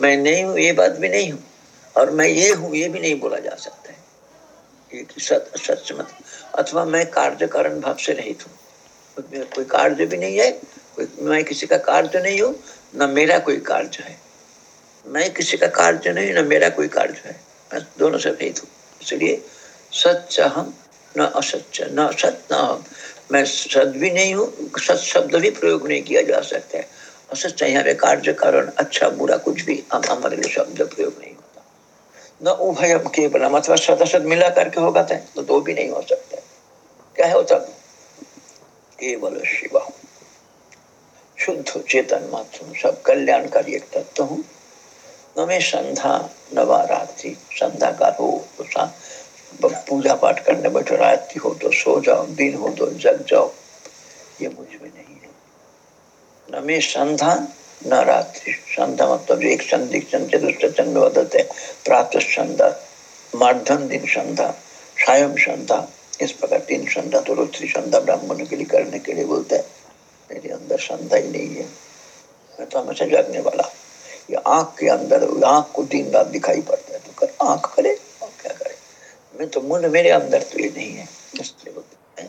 मैं नहीं हूँ, ये बात भी नहीं हूँ। और मैं ये हूँ, ये भी नहीं बोला जा सकता है। सच मत अथवा मैं कार्य कारण भाव से रहित हूँ। कोई कार्य भी नहीं है, कोई, मैं किसी का कार्य नहीं हूँ, न मेरा कोई कार्य है। मैं किसी का कार्य नहीं, न मेरा कोई कार्य है। मैं दोनों से रहित हूँ। इसलिए सच हम न असच न सत न हम मैं सद भी नहीं हूँ सत शब्द भी प्रयोग नहीं किया जा सकता है। असत यहाँ पे कार्य कारण अच्छा बुरा कुछ भी, हम हमारे लिए शब्द प्रयोग नहीं होता। न उभयम केवलम अथवा सदसद मिला करके होगा था तो दो भी नहीं हो सकते क्या है होता केवल शिव। शुद्ध, चेतन मात्र सब कल्याणकारी एक तत्व हूँ। न मैं संध्या नवारात्रि संध्या का तो पूजा पाठ करने बैठो रात्रि हो तो सो जाओ, दिन हो तो जग जाओ। ये मुझमें नहीं है। न मैं संध्या न रात्रि संध्या मतलब जो एक संधि चतुष्ट चंद बदलते प्रातः संध्या मार्धन दिन संध्या सायम संध्या इस प्रकार तीन संध्या तो रुद्री संध्या ब्राह्मण के लिए करने के लिए बोलते हैं। मेरे अंदर संध्या ही नहीं है। मैं तो हमेशा जागने वाला। ये आँख के अंदर, आँख को दिन रात दिखाई पड़ता है तो कर आँख करे मैं तो मुन मेरे अंदर तो ये नहीं है। इसलिए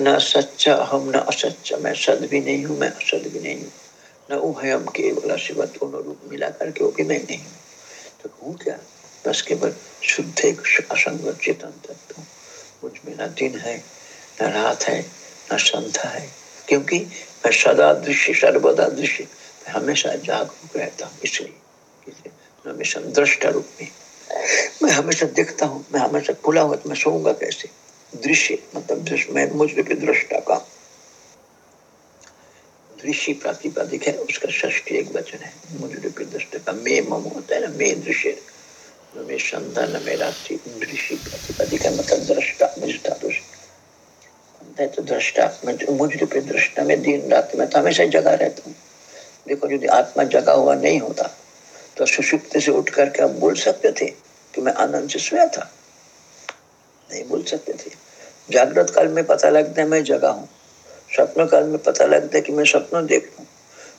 न सच्चा हम, न असच्चा। मैं सद भी नहीं हूँ, मैं असद भी नहीं हूँ। न उभयम केवल शिव दोनों रूप मिला करके वो भी मैं नहीं हूँ। तो हूँ क्या? बस केवल शुद्ध एक असंग चेतन तत्व मुझमें न दिन है, न रात है, न संध्या है। क्योंकि मैं सदा दृश्य, सर्वदा दृश्य। हमेशा जागरूक रहता हूँ, इसलिए हमेशा दृष्टा रूप में मैं हमेशा देखता हूँ, मैं हमेशा खुला हुआ तो मैं सोऊँगा कैसे? दृश्य मतलब दृश्य, मैं, मुझ दृष्टा का। ऋषि प्रातिपादिक है उसका ष्ठी एक वचन है, मुझे दृष्ट का। मे मम होता है ना, मे दृश्य मतलब दृष्टा तो दृष्टा मैं तो जगा रहता हूँ। देखो, यदि आत्मा जगा हुआ नहीं होता तो सुषुप्त से उठ करके आप बोल सकते थे कि मैं आनंद से सोया था। नहीं बोल सकते थे। जागृत काल में पता लगता है मैं जगा हूँ। स्वप्न काल में पता लगता है कि मैं सपना देख लू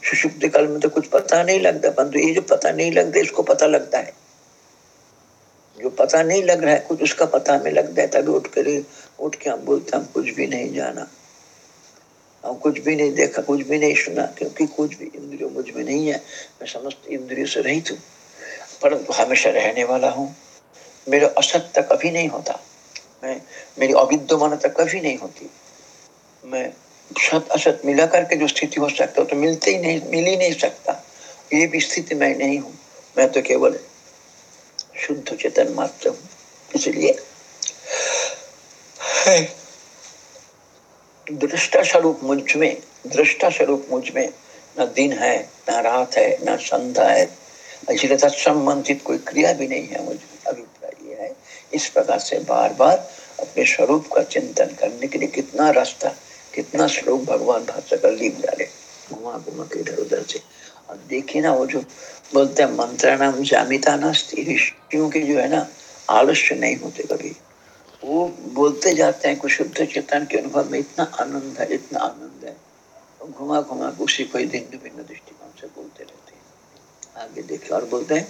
सुषुप्त काल में तो कुछ पता नहीं लगता, परंतु ये जो पता नहीं लगता इसको पता लगता है। जो पता नहीं लग रहा है, कुछ उसका पता हमें लगता है, तभी उठ कर उठ के हम बोलते हम कुछ भी नहीं जाना। हम कुछ भी नहीं देखा, कुछ भी नहीं सुना, क्योंकि कुछ भी इंद्रियों मुझमें नहीं है। मैं समस्त इंद्रियों से रहित हूँ, परंतु हमेशा रहने वाला हूँ। मेरा असत्य कभी नहीं होता। मैं, मेरी अविद्यमानता कभी नहीं होती। मैं सत असत मिला करके जो स्थिति हो सकता तो मिलते ही नहीं, मिल ही नहीं सकता। ये भी स्थिति मैं नहीं हूँ। मैं तो केवल शुद्ध चेतन मात्र हूँ। इसलिए दृष्टा स्वरूप मुझमें दृष्टा स्वरूप मुझमें न दिन है, न रात है, न संध्या है। इसलिए संबंधित कोई क्रिया भी नहीं है मुझे अभिप्राय ये है, इस प्रकार से बार बार अपने स्वरूप का चिंतन करने के लिए कितना रास्ता, कितना श्लोक भगवान भाषा कर लीप डाले। घुमा घुमा के इधर उधर से। और देखिए ना वो जो बोलते हैं मंत्र नाम जामिता ना ऋषियों के जो है ना, आलस्य नहीं होते कभी। वो बोलते जाते हैं कुछ शुद्ध चेतन के अनुभव में, इतना आनंद है, इतना आनंद है। घुमा घुमा उसी कोई भिन्न भिन्न दृष्टिकोण से बोलते रहते हैं। आगे देखिए और बोलते हैं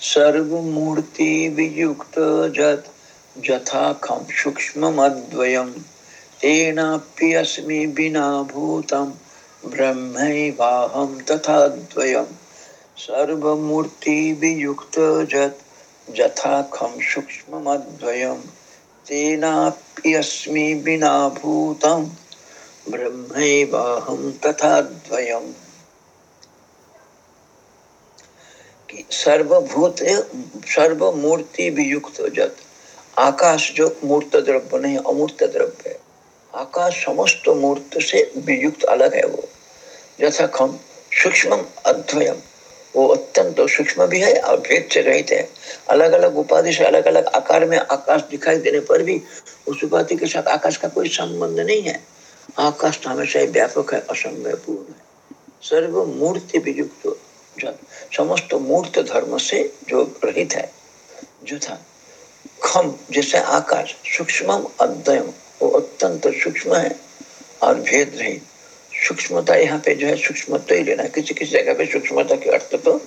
सर्व मूर्ति वियुक्त जत, जथा खम सूक्ष्म अद्वयम तेनाप्यस्मि बिना भूतम ब्रह्मैवाहम तथा द्वयम सर्वमूर्ति वियुक्त जत, जथा खम सूक्ष्म अद्वयम तेनाप्यस्मि बिना भूतम ब्रह्मैवाहम तथा द्वयम सर्वभूत सर्वमूर्ति वियुक्त जत आकाश जो मूर्त द्रव्य नहीं, अमूर्त द्रव्य है। आकाश समस्त मूर्त से वियुक्त अलग है वो। जैसा खम सूक्ष्म अद्वयम। वो अत्यंत तो सूक्ष्म भी है और भेद से रहित है। अलग अलग उपाधि से अलग अलग आकार में आकाश दिखाई देने पर भी उस उपाधि के साथ आकाश का कोई संबंध नहीं है। आकाश तो हमेशा व्यापक है असंग पूर्ण है। सर्व मूर्ति वियुक्त समस्त मूर्त धर्म से जो रहित है। जो था खम, जैसे आकाश सूक्ष्म अद्वयम, वो अत्यंत सूक्ष्म है और भेद रहित। सूक्ष्मता यहाँ पे जो है सूक्ष्मता ही लेना किसी किसी जगह पे सूक्ष्मता के अर्थ तो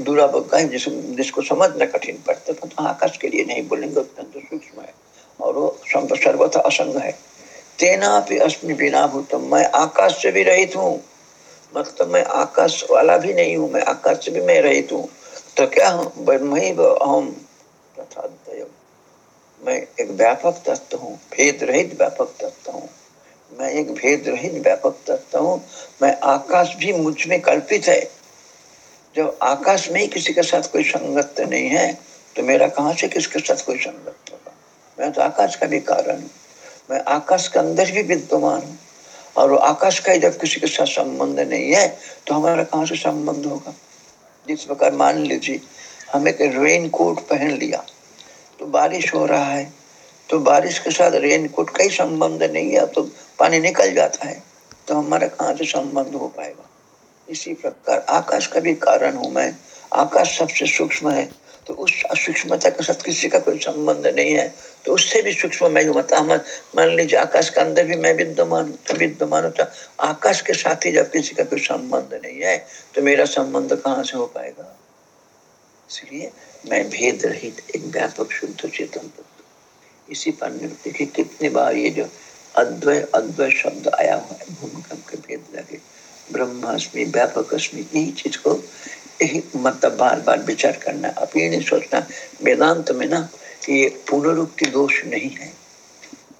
दूराबग्गा है जिस, जिसको समझना कठिन पड़ता है तो आकाश के लिए नहीं बोलेंगे अत्यंत सूक्ष्म है। और वो सर्वथा असंग है। तेना भी अस्मि बिना भूतम। मैं आकाश से भी रहित हूँ। मतलब मैं आकाश वाला भी नहीं हूँ मैं आकाश से भी मैं रहित हूँ। तो क्या हूँ अहम तथा मैं एक व्यापक तत्व हूँ भेद रहित व्यापक तत्व हूँ। मैं एक भेद रहित व्यापक तत्व हूँ। मैं आकाश भी मुझमें कल्पित है। जब आकाश में ही किसी के साथ कोई संगत नहीं है तो मेरा कहाँ से किसके साथ कोई संगत होगा? मैं तो आकाश का भी कारण हूँ। मैं आकाश के अंदर भी विद्यमान हूँ। और आकाश का जब किसी के साथ संबंध नहीं है तो हमारा कहाँ से संबंध होगा? जिस प्रकार मान लीजिए, हम एक रेन कोट पहन लिया तो बारिश हो रहा है तो बारिश के साथ रेन कोट का ही संबंध नहीं है तो पानी निकल जाता है तो हमारा कहाँ से संबंध हो पाएगा? इसी प्रकार आकाश का भी कारण हूँ मैं। आकाश सबसे सूक्ष्म है तो उस सूक्ष्मता के साथ किसी का कोई संबंध नहीं है तो उससे भी सूक्ष्म मैं मतलब मान लीजिए आकाश के अंदर भी मैं विद्यमान तो विद्यमान होता आकाश के साथ ही जब किसी का कोई संबंध नहीं है तो मेरा संबंध कहाँ से हो पाएगा? इसलिए मैं भेद रहित एक व्यापक शुद्ध चेतन तत्व। इसी पर देखिए कितने बार ये जो अद्वय अद्वय शब्द आया हुआ है। भूमिकम के भेद लगे। ब्रह्मास्मि व्यापक अस्मि यही चीज़ को यही मतलब बार बार विचार करना अब ये नहीं सोचना, वेदांत में ना कि ये पुनरुक्ति दोष नहीं है।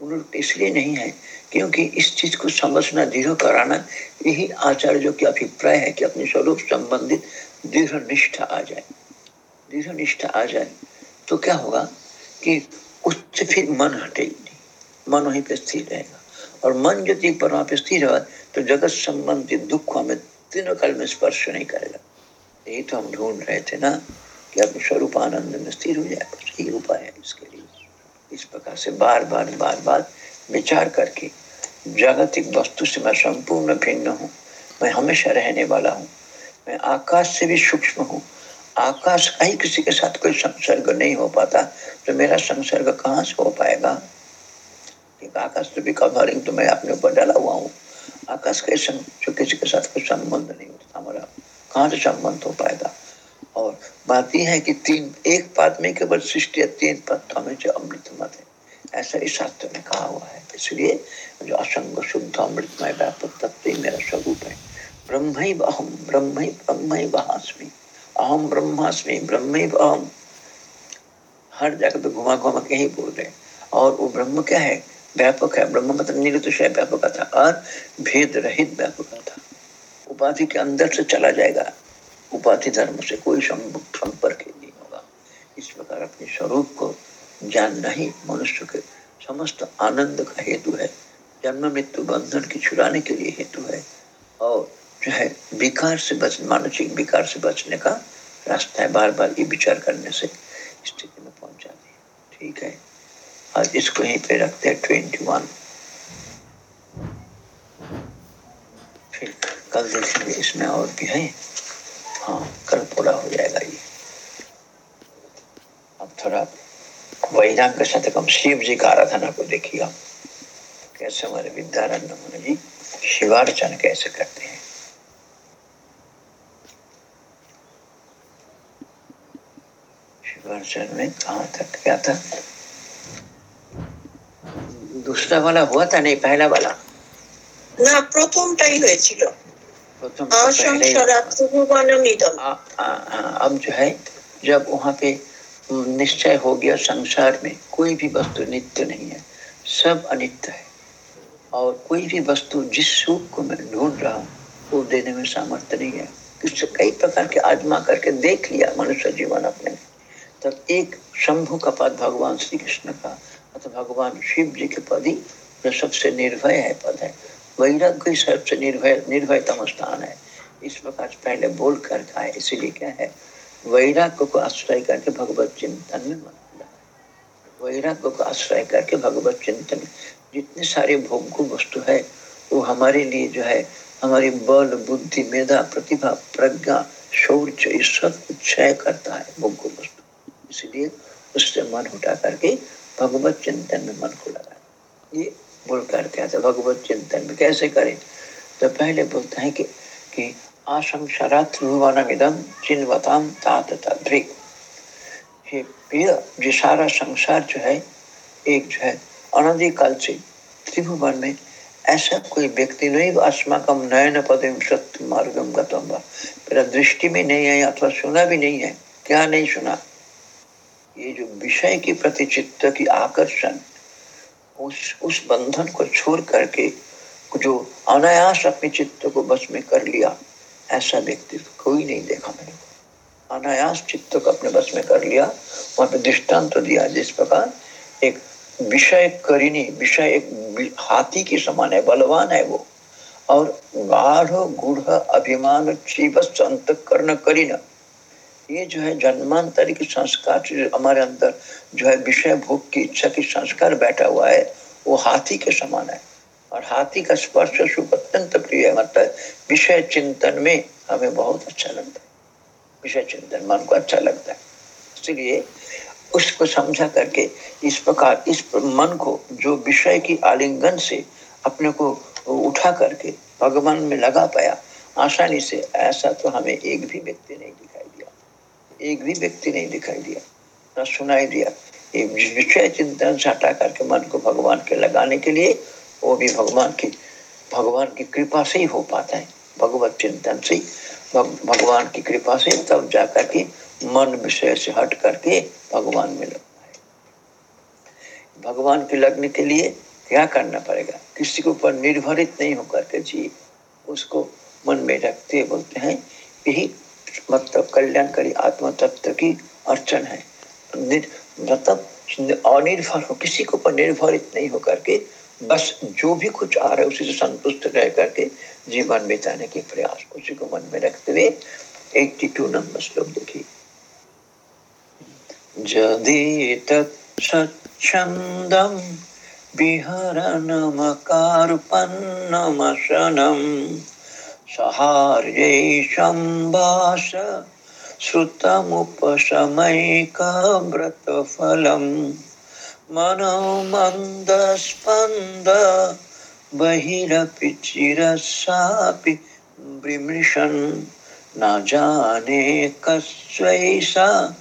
पुनरुक्ति इसलिए नहीं है क्योंकि इस चीज़ को समझना, दृढ़ कराना, यही आचार्यों की अभिप्राय है कि अपने स्वरूप संबंधित दृढ़ निष्ठा आ जाए। दृढ़ निष्ठा आ जाए तो क्या होगा कि उससे फिर मन हटेगी। मन वहीं पे स्थिर रहेगा। और मन यदि पर वहाँ पे स्थिर है तो जगत संबंधित दुख हमें तीनों काल में स्पर्श नहीं करेगा। यही तो हम ढूंढ रहे थे ना कि अपने स्वरूप आनंद में स्थिर हो जाए यही उपाय है इसके लिए। इस प्रकार से बार बार बार बार विचार करके जागतिक वस्तु से मैं संपूर्ण भिन्न हूँ। मैं हमेशा रहने वाला हूँ। मैं आकाश से भी सूक्ष्म हूँ। आकाश का ही किसी के साथ कोई संसर्ग नहीं हो पाता। तो मेरा संसर्ग कहाँ से हो पाएगा? आकाश तो भी कवरिंग तो मैं अपने ऊपर डाला हुआ हूँ। आकाश के संग जो किसी के साथ कोई संबंध नहीं होता हमारा कहाँ से संबंध हो पाएगा? और बात यह है कि तीन, एक पाद में केवल सृष्टि तीन पद तो हमें जो अमृत मत है। ऐसा इस शास्त्र में कहा हुआ है। इसलिए जो असंग, शुद्ध, अमृतमय, व्यापक तत्व ही मेरा स्वरूप है। ब्रह्म ही अहम ब्रह्म ही ब्रह्म ही बहास्मी अहम ब्रह्मास्मि ब्रह्म ही अहम हर जगह पे घुमा घुमा के ही बोल रहे और वो ब्रह्म क्या है? व्यापक है, ब्रह्म मतलब निरुतशय व्यापक था, और भेद रहित व्यापक था। उपाधि के अंदर से चला जाएगा। उपाधि धर्म से कोई संपर्क नहीं होगा। इस प्रकार अपने स्वरूप को जानना ही मनुष्य के समस्त आनंद का हेतु है। जन्म, मृत्यु, बंधन की छुड़ाने के लिए हेतु है। और जो है विकार से बच, मानसिक विकार से बचने का रास्ता है बार बार ये विचार करने से स्थिति में पहुँच जाती है। ठीक है। आज इसको यहीं पे रखते हैं ट्वेंटी वन फिर कल देखेंगे इसमें और भी है। हाँ कल पूरा हो जाएगा ये। अब थोड़ा वैराग्य शतकम शिव जी का आराधना को देखिए आप। कैसे हमारे विद्यारण्य जी शिवार्चन कैसे करते हैं। शिवार्चन में कहा तक क्या था? दूसरा वाला हुआ था नहीं पहला वाला না প্রথমটাই হয়েছিল प्रथम तो अब जो है जब वहाँ पे निश्चय हो गया संसार में कोई भी वस्तु नित्य नहीं है सब अनित्य है और कोई भी वस्तु जिस सुख को मैं ढूंढ रहा हूँ वो देने में सामर्थ्य नहीं है किससे कई प्रकार के आजमा करके देख लिया मनुष्य जीवन अपने तब एक शंभु का पद भगवान श्री कृष्ण का अथवा भगवान शिव जी के पद ही जो सबसे निर्भय है पद है। वैराग्य सबसे निर्भय, निर्भयतम स्थान है। इस प्रकार पहले बोल कर कहा इसीलिए क्या है? वैराग्य को आश्रय करके भगवत चिंतन में मन वैराग्य को आश्रय करके भगवत चिंतन। जितने सारे भोग वस्तु है, वो हमारे लिए जो है, हमारी बल, बुद्धि, मेधा, प्रतिभा, प्रज्ञा, शौर्य सब क्षय करता है भोग वस्तु। इसलिए उससे मन उठा करके भगवत चिंतन में मन को लगा। ये बोल कर क्या था भगवत चिंतन में कैसे करें? तो पहले बोलते हैं कि कि आशंसरत भुवनमिदम चिन्वताम तात तद्रिक ये सारा संसार जो है, एक जो है अनधिकाल से त्रिभुवन में ऐसा कोई व्यक्ति नहीं अस्माकम नयन पदम सत्य मार्गम गतम मेरा दृष्टि में नहीं है, अथवा सुना भी नहीं है, क्या नहीं सुना? ये जो विषय के प्रति चित्त की आकर्षण, उस उस बंधन को छोड़ करके जो अनायास अपने चित्त को बस में कर लिया, ऐसा व्यक्ति कोई नहीं देखा मैंने। अनायास चित्त को अपने बस में कर लिया, वहाँ पर दृष्टांत तो दिया, जिस प्रकार एक विषय करिनी विषय एक हाथी के समान है, बलवान है वो। और गाढ़, गुढ़, अभिमान अंत कर्ण करीन ये जो है जन्मांतर की संस्कार हमारे अंदर जो है विषय भोग की इच्छा की संस्कार बैठा हुआ है, वो हाथी के समान है। और हाथी का स्पर्श सुख अत्यंत प्रिय है मतलब विषय चिंतन में हमें बहुत अच्छा लगता है। विषय चिंतन मन को अच्छा लगता है। इसलिए उसको समझा करके इस प्रकार, इस मन को जो विषय की आलिंगन से अपने को उठा करके भगवान में लगा पाया, आसानी से ऐसा तो हमें एक भी व्यक्ति नहीं दिखाई एक भी व्यक्ति नहीं दिखाई दिया, न सुनाई दिया। ये विषय चिंतन से हटा करके मन को भगवान के लगाने के लिए, वो भी भगवान की भगवान की कृपा से ही हो पाता है। भगवत चिंतन से भगवान की कृपा से तब जा करके मन विषय से हट करके भगवान में लगता है। भगवान के लगने के लिए क्या करना पड़ेगा? किसी के ऊपर निर्भरित नहीं होकर के जी उसको मन में रखते बोलते हैं, यही मतलब कल्याणकारी आत्म तत्व की अर्चन है। मतलब अनिर्भर हो, किसी के ऊपर निर्भरित नहीं होकर के बस जो भी कुछ आ रहा है उसी से संतुष्ट रह करके जीवन बिताने के प्रयास उसी को मन में रखते हुए एट्टी टू नंबर श्लोक देखिए। जदि तत्सच्छन्दं विहरणमकार्पन्नमशनं सहार्यैषं भाष श्रुतमुपशमैकव्रतफलम् मनोमन्दस्पन्द बहिरपि चिरसापि विमृशन्। न जाने कस्वैषा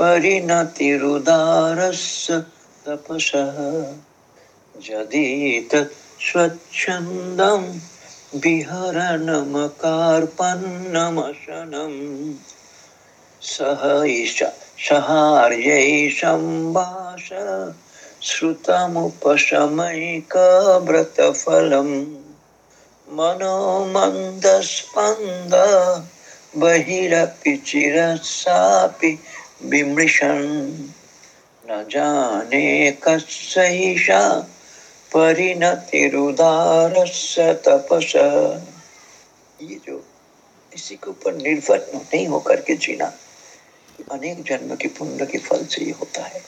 परिणतिरुदारस्य तपसः। यदि तत् स्वच्छन्दं विहरणमकार्पन्नमशनम्। सह सहार्यै सम्भाष श्रुतमुपशमैकव्रतफलम्। मनोमन्दस्पन्द बहिरपि चिरसापि विमृशन्। न जाने परिणतिरुदारस्य तपस। ये जो इसी के ऊपर निर्भर नहीं होकर के जीना अनेक जन्म के पुण्य के फल से ये होता है।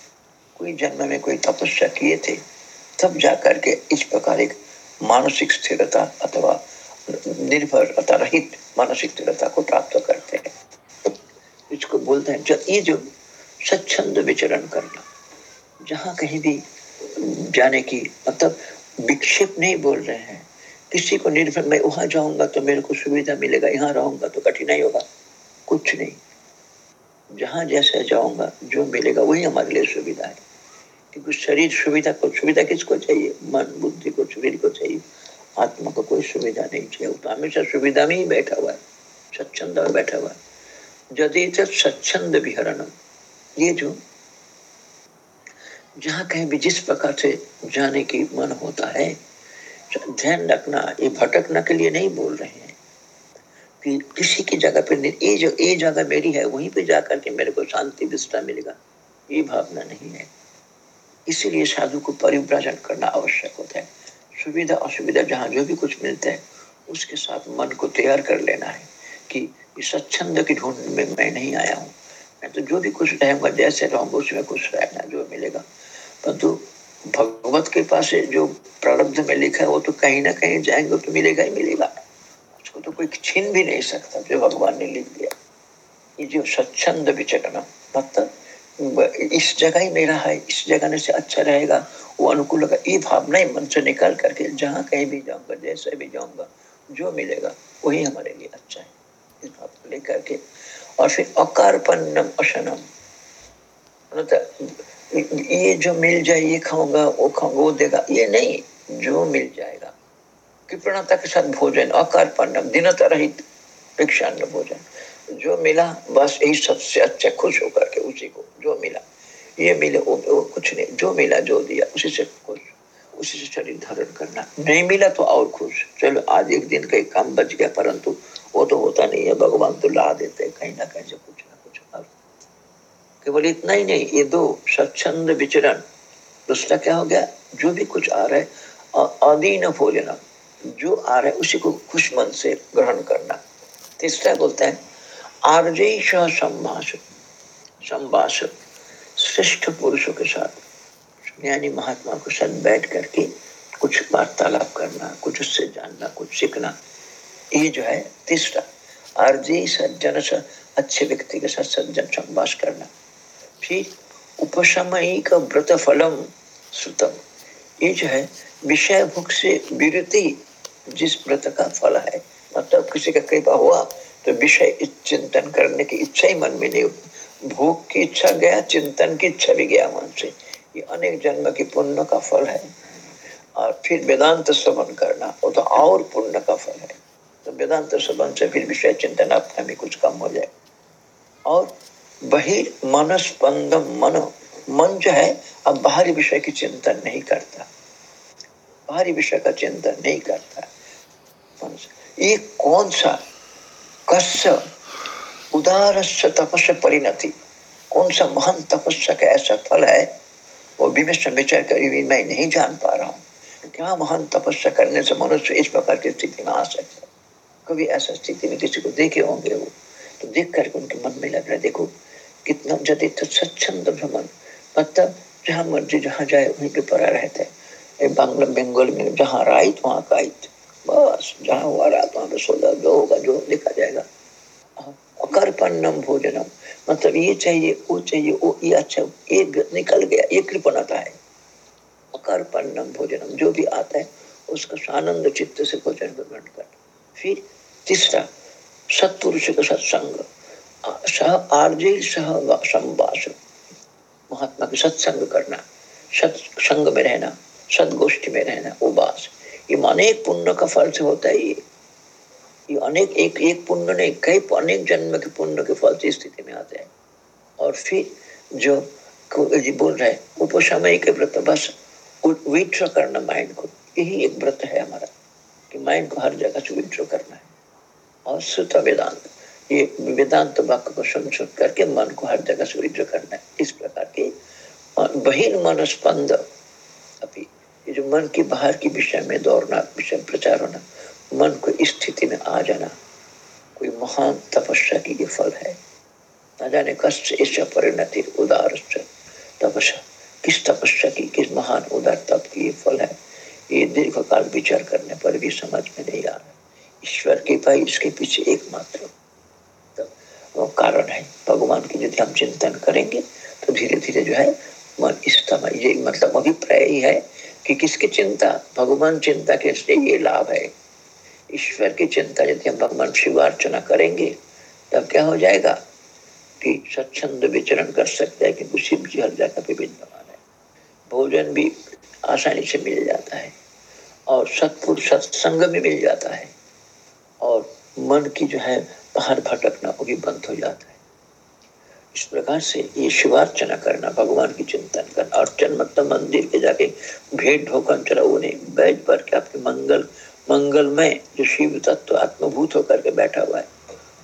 कोई जन्म में कोई तपस्या किए थे, तब जाकर के इस प्रकार एक मानसिक स्थिरता अथवा निर्भर निर्भरता रहित मानसिक स्थिरता को प्राप्त करते हैं। इसको बोलते हैं ये जो स्वच्छंद विचरण करना, जहाँ कहीं भी जाने की। मतलब विक्षेप नहीं बोल रहे हैं। किसी को निर्भर मैं वहाँ जाऊँगा तो मेरे को सुविधा मिलेगा, यहाँ रहूँगा तो कठिनाई होगा। कुछ नहीं। जहाँ जैसे जाऊँगा, जो मिलेगा, वही हमारे लिए सुविधा है। क्योंकि शरीर सुविधा को, सुविधा किसको चाहिए? मन, बुद्धि को, शरीर को चाहिए। आत्मा को कोई सुविधा नहीं चाहिए। तो हमेशा सुविधा में ही बैठा हुआ है। स्वच्छंद में बैठा हुआ है। यदि स्वच्छंद विहरण ये जो जहाँ कहीं भी जिस प्रकार से जाने की मन होता है, ध्यान रखना, ये भटकना के लिए नहीं बोल रहे हैं। कि किसी की जगह पे ये जो, ये जगह मेरी है, वहीं पे जाकर के मेरे को शांति विस्ता मिलेगा, ये भावना नहीं है। इसीलिए साधु को परिव्राजन करना आवश्यक होता है। सुविधा, असुविधा जहाँ जो भी कुछ मिलता है, उसके साथ मन को तैयार कर लेना है कि इस स्वच्छंद की ढूंढ में मैं नहीं आया हूँ। मैं तो जो भी कुछ रहूँगा, जैसे रहूँगा, उसमें कुछ रहना जो मिलेगा। परंतु भगवत के पास जो प्रारब्ध में लिखा है, वो तो कहीं ना कहीं जाएँगे तो मिलेगा ही मिलेगा। उसको तो कोई छीन भी नहीं सकता, जो भगवान ने लिख दिया। ये जो स्वच्छंद विचरण मतलब इस जगह ही मेरा है, इस जगह से अच्छा रहेगा, वो अनुकूल होगा। ये भावना ही मन से निकाल करके जहाँ कहीं भी जाऊँगा, जैसे भी जाऊँगा, जो मिलेगा, वही हमारे लिए अच्छा है। इस भाव को लेकर के। और फिर अकारपन्नम अशनम मतलब ये जो मिल जाए ये खाऊँगा वो खाऊँगा वो देगा। ये नहीं जो मिल जाएगा। कृपणता के साथ भोजन अकारपन्नम दिनता रहित भिक्षान्न भोजन। जो मिला बस यही सबसे अच्छा खुश होकर के उसी को जो मिला। ये मिले वो, वो कुछ नहीं। जो मिला जो दिया उसी से खुश। उसी से शरीर धारण करना। नहीं मिला तो और खुश। चलो आज एक दिन का एक काम बच गया परंतु वो तो होता नहीं है। भगवान तो ला देते कहीं ना कहीं से कुछ। केवल इतना ही नहीं, ये दो स्वच्छंद विचरण। दूसरा क्या हो गया? जो भी कुछ आ रहा है अधीन भोजन जो आ रहा है, उसी को खुश मन से ग्रहण करना। तीसरा बोलते हैं आर्जेश संभाषक संभाषक, श्रेष्ठ पुरुषों के साथ। ज्ञानी महात्मा के साथ बैठ करके कुछ वार्तालाप करना, कुछ उससे जानना, कुछ सीखना। ये जो है, तीसरा आर्जी सज्जन अच्छे व्यक्ति के साथ सज्जन संभाष करना। फिर उपशमयी का व्रत फलम श्रुतम ये जो है, विषय भुख से विरति जिस व्रत का फल है मतलब किसी का कृपा हुआ तो विषय चिंतन करने की इच्छा ही मन में नहीं भूख की इच्छा गया, चिंतन की इच्छा भी गया मन से। ये अनेक जन्म की पुण्य का फल है। और फिर वेदांत श्रवण करना, वो तो और पुण्य का फल है। तो वेदांत श्रवण से फिर विषय चिंतन अपना भी कुछ कम हो जाए। और बहिर मनस्पंदम मन मन जो है, अब बाहरी विषय की चिंतन नहीं करता। बाहरी विषय का चिंतन नहीं करता। ये कौन सा, कस्य उदार तपस्या परिणति? कौन सा महान तपस्या का ऐसा फल है? वो विमिश्र विचार करी भी मैं नहीं जान पा रहा हूँ। क्या महान तपस्या करने से मनुष्य इस प्रकार की स्थिति में आ सकता है? कभी ऐसा स्थिति में किसी को देखे होंगे वो तो देख करके उनके मन में लग रहा है, देखो कितना जदि तो स्वच्छंद भ्रमण। मतलब जहाँ मर्ज़ी, जहाँ जाए, वहीं पे पड़ा रहता है। बांग्ला, बंगाल में जहाँ राइट, वहाँ का आयत बस, जहाँ हुआ रात, वहाँ पे सोलह जो होगा, जो देखा जाएगा। अकर्पण्यम भोजनम। मतलब ये चाहिए, वो चाहिए, वो, ये अच्छा ये निकल गया, ये कृपणता है। अकर्पण्यम भोजनम, जो भी आता है, उसका आनंद चित्त से भोजन ग्रहण कर फिर तीसरा, सत्पुरुष का सत्संग। सह आर्जय सह संवास। महात्मा के सत्संग करना सत्संग में रहना, सदगोष्ठी में रहना, उबास। ये अनेक पुण्य का फल से होता है ये। ये अनेक, एक एक पुण्य नहीं, कई अनेक जन्म के पुण्य के फल से स्थिति में आते हैं। और फिर जो जी बोल रहे उपसमय के व्रत, बस विट्र करना माइंड को। यही एक व्रत है हमारा, कि माइंड को हर जगह से विट्र करना है। और सुत, वेदांत। ये वेदांत वाक्य को सुन करके मन को हर जगह से करना है। इस प्रकार की बहिन मन स्पंद अभी ये जो मन की बाहर की विषय में दौड़ना, विषय प्रचार होना, मन को स्थिति में आ जाना, कोई महान तपस्या की ये फल है। न जाने कष्ट ऐसा परिणति उदार तपस्या, किस तपस्या की, किस महान उदार तप की ये फल है? ये दीर्घ काल विचार करने पर भी समझ में नहीं आ रहा। ईश्वर के पाई इसके पीछे एकमात्र तो कारण है। भगवान की यदि हम चिंतन करेंगे तो धीरे धीरे जो है, मन इस ये मतलब अभिप्राय ही है कि किसकी चिंता? भगवान चिंता के ये लाभ है। ईश्वर की चिंता यदि हम भगवान शिव अर्चना करेंगे, तब क्या हो जाएगा कि स्वच्छंद विचरण कर सकते हैं, क्योंकि शिव जी हर जगह पे विद्यमान है। भोजन भी आसानी से मिल जाता है और सतपुर सत्संग भी मिल जाता है। और मन की जो है बाहर भटकना वो भी बंद हो जाता है। इस प्रकार से ये शिवार्चना करना, भगवान की चिंतन करना अर्चन मतलब मंदिर के जाके भेंट ढोकन चला, उन्हें बैठ पर के आपके मंगल, मंगलमय जो शिव तत्व आत्मभूत होकर के बैठा हुआ है,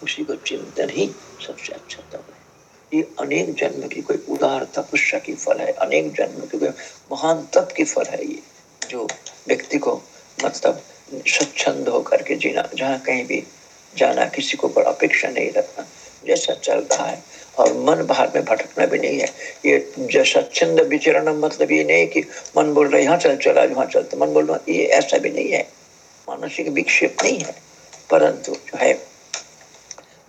उसी को चिंतन ही सबसे अच्छा तप है। ये अनेक जन्म की कोई उदार तपस्या की फल है, अनेक जन्म की कोई महान तप की फल है ये, जो व्यक्ति को मतलब स्वच्छंद होकर के जीना, जहाँ कहीं भी जाना किसी को बड़ा अपेक्षा नहीं रखना। जैसा चल रहा है। और मन बाहर में भटकना भी नहीं है। ये जो स्वच्छंद विचरण मतलब ये नहीं कि मन बोल रहा है, यहाँ चल, चला वहाँ चलते मन बोल रहा ये ऐसा भी नहीं है। मानसिक विक्षेप नहीं है। परंतु जो है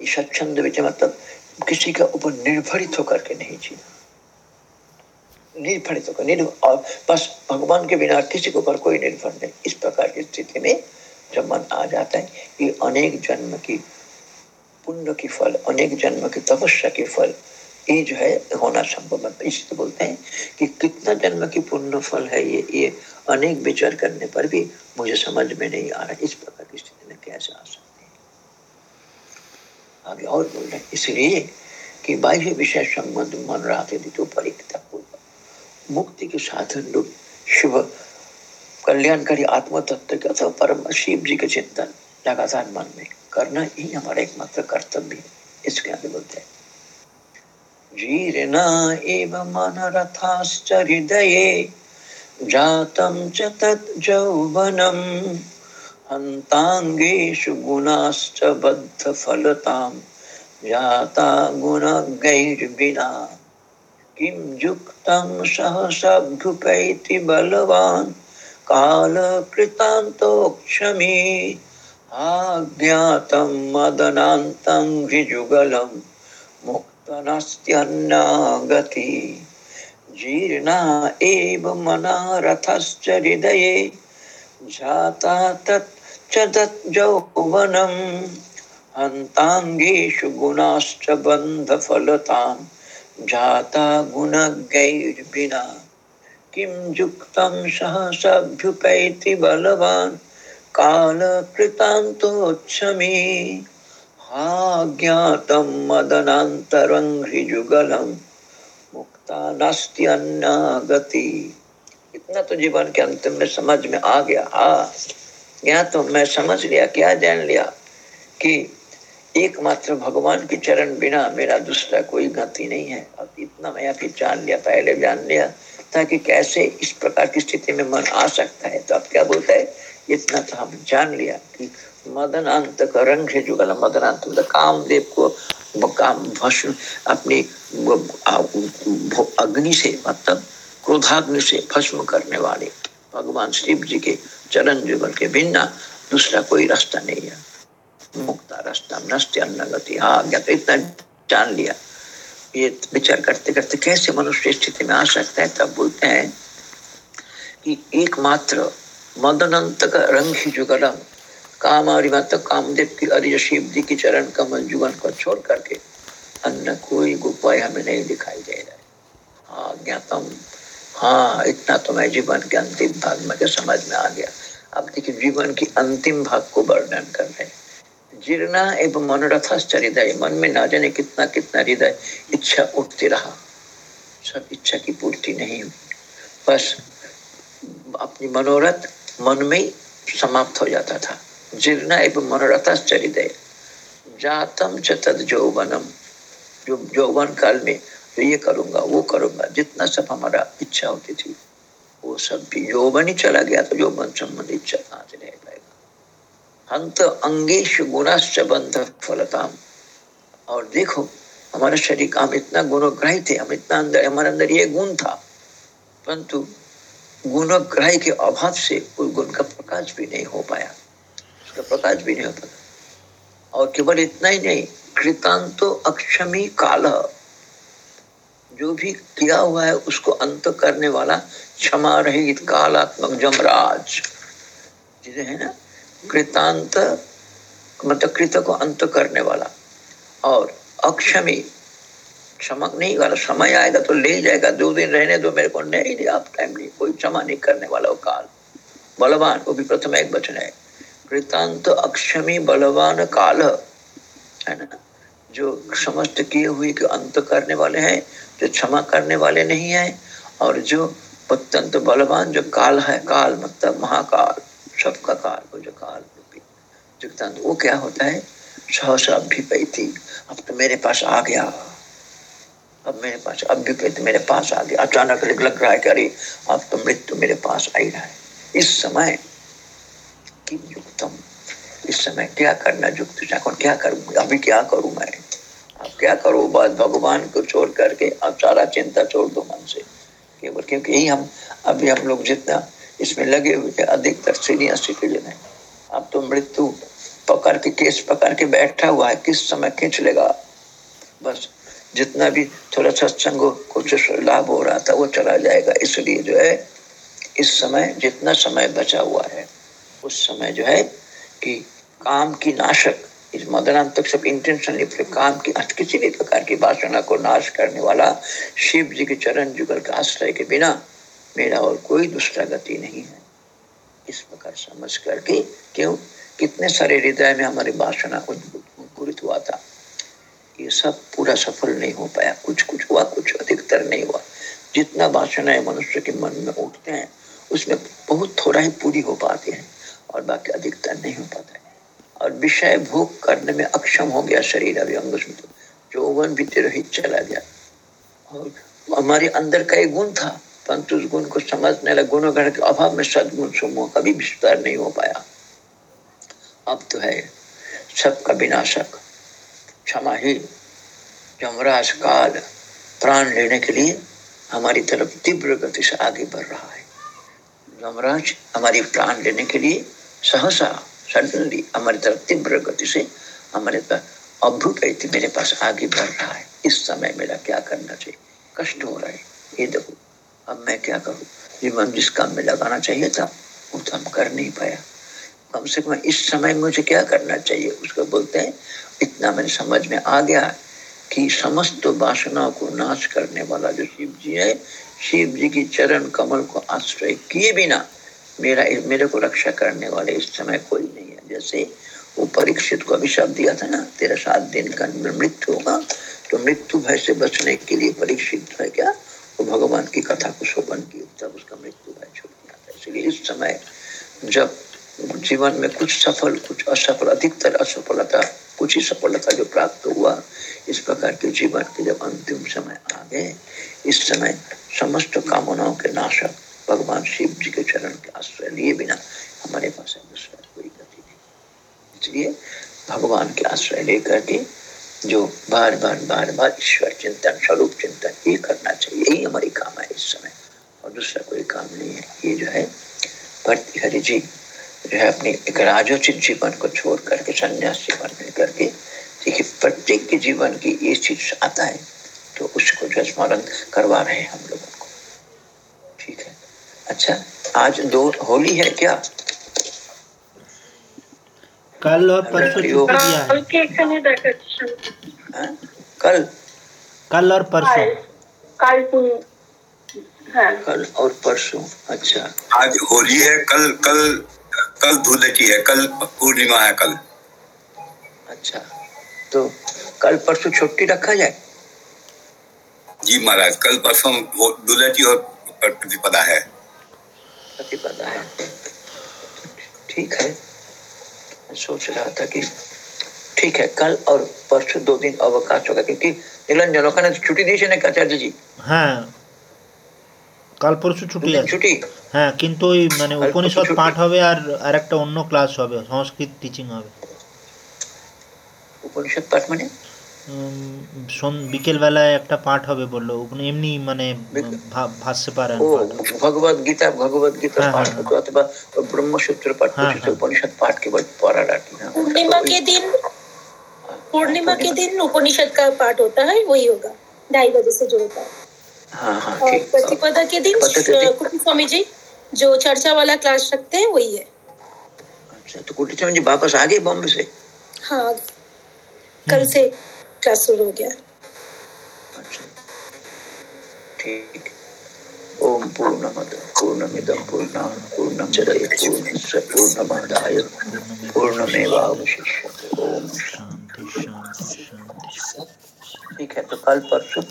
स्वच्छंद विचय मतलब किसी का ऊपर निर्भरित होकर के नहीं जीना। निर्भरित होकर निर्भर और बस भगवान के बिना किसी के ऊपर कोई निर्भर नहीं। इस प्रकार की स्थिति में जब मन आ जाता है, ये अनेक जन्म की पुण्य की फल, अनेक जन्म की तपस्या के फल, ये जो है होना संभव है। इसलिए बोलते हैं कि कितना जन्म की पुण्य फल है ये ये अनेक विचार करने पर भी मुझे समझ में नहीं आ रहा। इस प्रकार की स्थिति में कैसे आ सकते हैं? आगे और बोल रहे इसलिए कि बाह्य विषय संबंध मन राते तो पूर्व मुक्ति के साधन रूप शुभ कल्याणकारी आत्म तत्व के अथवा परम शिव जी के चिंतन लगातार मन में करना ही हमारा एकमात्र कर्तव्य है। इसके आगे बोलते हैं। जीर्णा एव च तत् गुणाश्च जाता कालकृतान्तोक्षमी आज्ञातं मदनान्तं ऋजुगलं मुक्तनस्त्यन्नागति। जीर्णा एव मनारथश्च हृदये, जाता तच्च तज्जौवनम् अन्ताङ्गेषु गुणाश्च बन्धफलतां जाता गुणगैर्विना। किं युक्तं सहसाभ्युपैति बलवान् कालकृतान्तोच्छमि। आज्ञातं मदनान्तरं हृजुगलं मुक्ता नास्ति अन्नागति इतना तो जीवन के अंत में समझ में आ गया। हाँ यहाँ तो मैं समझ लिया, क्या जान लिया कि एकमात्र भगवान के चरण बिना मेरा दूसरा कोई गति नहीं है। अब इतना मैं अभी जान लिया, पहले जान लिया। ताकि कैसे इस प्रकार की स्थिति में मन आ सकता है। तो अब क्या बोलता है? इतना तो हम जान लिया कि मदन अंत का रंग है जुगल मदन अंत मतलब कामदेव को काम भस्म अपनी अग्नि से मतलब क्रोधाग्नि से भस्म करने वाले। भगवान शिव जी के चरण जुगल के बिना दूसरा कोई रास्ता नहीं है। मुक्ता रास्ता नष्ट अन्न गति हाँ गया तो इतना जान लिया। ये विचार करते करते कैसे मनुष्य स्थिति में आ सकता है, तब बोलते हैं कि एकमात्र का रंग ही जुगलम काम मत कामदेव की अरिज शिव जी की चरण कमल जुगन को छोड़ करके अन्य कोई उपाय हमें नहीं दिखाई दे रहा। है हाँ ज्ञातम। हाँ इतना तो मैं जीवन के अंतिम भाग में समझ में आ गया। अब देखिए, जीवन की अंतिम भाग को वर्णन कर रहे हैं। जीर्णा एवं मनोरथ हृदय मन में ना जाने कितना कितना हृदय इच्छा उठती रहा। सब इच्छा की पूर्ति नहीं हुई। बस अपनी मनोरथ मन में समाप्त हो जाता था। जीर्ण एवं मनोरथाश्चर्य जातम च तद जौवनम जो जौवन काल में ये करूँगा, वो करूँगा, जितना सब हमारा इच्छा होती थी, वो सब भी यौवन ही चला गया तो यौवन संबंध इच्छा कहाँ हंत अंगेश गुणाश्च बंध फलताम और देखो, हमारे शरीर हम इतना गुणग्राही थे, हम इतना अंदर, हमारे अंदर ये गुण था। परंतु गुणग्राही के अभाव से उस गुण का प्रकाश भी नहीं हो पाया। उसका प्रकाश भी नहीं हो पाया। और केवल इतना ही नहीं, कृतांतो अक्षमी काल। जो भी किया हुआ है, उसको अंत करने वाला क्षमा रहित कालात्मक जमराज। जिसे है ना कृतांत मतलब कृत को अंत करने वाला। और अक्षमी, क्षमा नहीं वाला, समय आएगा तो ले जाएगा। दो दिन रहने दो मेरे को, नहीं नहीं आप टाइम नहीं, कोई क्षमा नहीं करने वाला वो काल। बलवान, वो भी प्रथम एक वचन है। कृतांत, अक्षमी, बलवान काल, है ना? जो समस्त किए हुए के अंत करने वाले हैं, जो क्षमा करने वाले नहीं है, और जो अत्यंत बलवान जो काल है, काल मतलब महाकाल। सबका काल वो जो काल वो क्या होता है? अब तो मेरे पास आ गया। अब मेरे पास अभ्युपैत मेरे पास आ गया। अचानक लग रहा है कि अरे, अब तो मृत्यु मेरे पास आ ही रहा है। इस समय कि युक्तम। इस समय क्या करना युक्त क्या करूँगा अभी क्या करूँ मैं? अब क्या करो? बस भगवान को छोड़ करके अब सारा चिंता छोड़ दो मन से। केवल क्योंकि यही हम, अभी हम लोग जितना इसमें लगे हुए थे अधिकतर सीनियर सिटीजन है अब तो मृत्यु पकड़ के, केस पकड़ के बैठा हुआ है, किस समय खींच लेगा? बस जितना भी थोड़ा सत्संग कुछ लाभ हो रहा था, वो चला जाएगा। इसलिए जो है, इस समय जितना समय बचा हुआ है, उस समय जो है कि काम की नाशक, इस मदनांतक सब इंटेंशनली काम की किसी भी प्रकार की वासना को नाश करने वाला शिव जी के चरण जुगल का आश्रय के बिना मेरा और कोई दूसरा गति नहीं है। इस प्रकार समझ करके क्यों? कितने सारे हृदय में हमारी वासना अंकुरित हुआ था। ये सब पूरा सफल नहीं हो पाया। कुछ कुछ हुआ, कुछ अधिकतर नहीं हुआ। जितना वासनाएँ मनुष्य के मन में उठते हैं, उसमें बहुत थोड़ा ही पूरी हो पाते हैं और बाकी अधिकतर नहीं हो पाता है। और विषय भोग करने में अक्षम हो गया शरीर अभी अंग जो वन भी तिरोहित चला गया। और हमारे अंदर का एक गुण था। परंतु उस गुण को समझने लगे। गुण के अभाव में सदगुण समूह कभी विस्तार नहीं हो पाया। अब तो है सबका विनाशक क्षमा ही यमराज काल प्राण लेने के लिए हमारी तरफ़ तीव्र गति से आगे बढ़ रहा है। यमराज हमारी प्राण लेने के लिए सहसा सडनली हमारी तरफ़ तीव्र गति से हमारे अभूत मेरे पास आगे बढ़ रहा है। इस समय मेरा क्या करना चाहिए? कष्ट हो रहा है। ये देखो अब मैं क्या करूँ? जीवन जिस काम में लगाना चाहिए था, वो तो हम कर नहीं पाया। कम से कम इस समय मुझे क्या करना चाहिए? उसको बोलते हैं, इतना मैंने समझ में आ गया कि समस्त वासनाओं को नाश करने वाला जो शिव जी है शिव जी की चरण कमल को आश्रय किए बिना मेरा मेरे को रक्षा करने वाले इस समय कोई नहीं है। जैसे वो परीक्षित को अभिशाप दिया था ना, तेरा सात दिन का मृत्यु होगा तो मृत्यु भय से बचने के लिए परीक्षित है क्या? वो भगवान की कथा को शोभन की तब उसका मृत्यु भय छूट गया था इसलिए इस समय जब जीवन में कुछ सफल, कुछ असफल, अधिकतर असफलता, कुछ ही सफलता जो प्राप्त हुआ, इस प्रकार के जीवन के जब अंतिम समय आ गए, इस समय समस्त कामनाओं के नाशक भगवान शिव जी के चरण के आश्रय लिए बिना हमारे पास कोई गति नहीं। इसलिए भगवान के आश्रय लेकर के जो बार बार बार बार ईश्वर चिंतन, स्वरूप चिंतन, ये करना चाहिए। यही हमारी काम है इस समय। और दूसरा कोई काम नहीं है। ये जो है भक्ति हरि जी, जो है अपनी एक राजोचित जीवन को छोड़ करके, संन्यास जीवन में करके, देखिए, प्रत्येक के जीवन की ये चीज़ आता है तो उसको जो स्मरण करवा रहे हैं हम लोगों को। ठीक है। अच्छा आज दो होली है क्या? कल और परसों हाँ? कल कल? और परसों। कल। हाँ। कल और परसों अच्छा। आज होली है कल कल कल धुलटी है कल पूर्णिमा है कल। अच्छा तो कल परसों छुट्टी रखा जाए? जी महाराज कल परसों धुलटी और प्रतिपदा है। प्रतिपदा है। ठीक है। सोच रहा था कि ठीक है कल और परसों दो दिन अवकाश होगा क्योंकि निरंजन ने छुट्टी दी ना आचार्य जी हाँ কাল পরশু ছুটি দুদিন আছে ছুটি হ্যাঁ কিন্তু ওই মানে কাল পরশু উপনিষদ ছুটি। পাঠ হবে আর আর একটা অন্য ক্লাস হবে সংস্কৃত টিচিং হবে উপনিষদ পাঠ মানে উম, সন- বিকেলবেলায় একটা পাঠ হবে বললো ওখানে এমনি মানে বিকেল- ভা- ভাসতে পারেন ও ভগবত গীতা ভগবত গীতা হ্যাঁ, পাঠ হ্যাঁ, হতো অথবা ব্রহ্মসূত্র পাঠ হ্যাঁ, প্রসিদ্ধ হ্যাঁ। উপনিষদ पाठ केवल पढ़ा रहती है पूर्णिमा के दिन पूर्णिमा के दिन उपनिषद का पाठ होता है वही होगा ढाई बजे से जो होता है हाँ हाँ और ठीक प्रतिपदा के दिन प्रतिपदा- कुटी स्वामी जी जो चर्चा वाला क्लास रखते हैं वही है अच्छा तो कुटी स्वामी जी वापस आ गए बॉम्बे से हाँ कल से क्लास शुरू हो गया। अच्छा ठीक। ओम पूर्णमद पूर्णमिदं पूर्णात् पूर्णमुदच्यते पूर्णस्य पूर्णमादाय। पूर्णमेवावशिष्यते। ओम शांति शांति शांति ठीक है तो कल परसों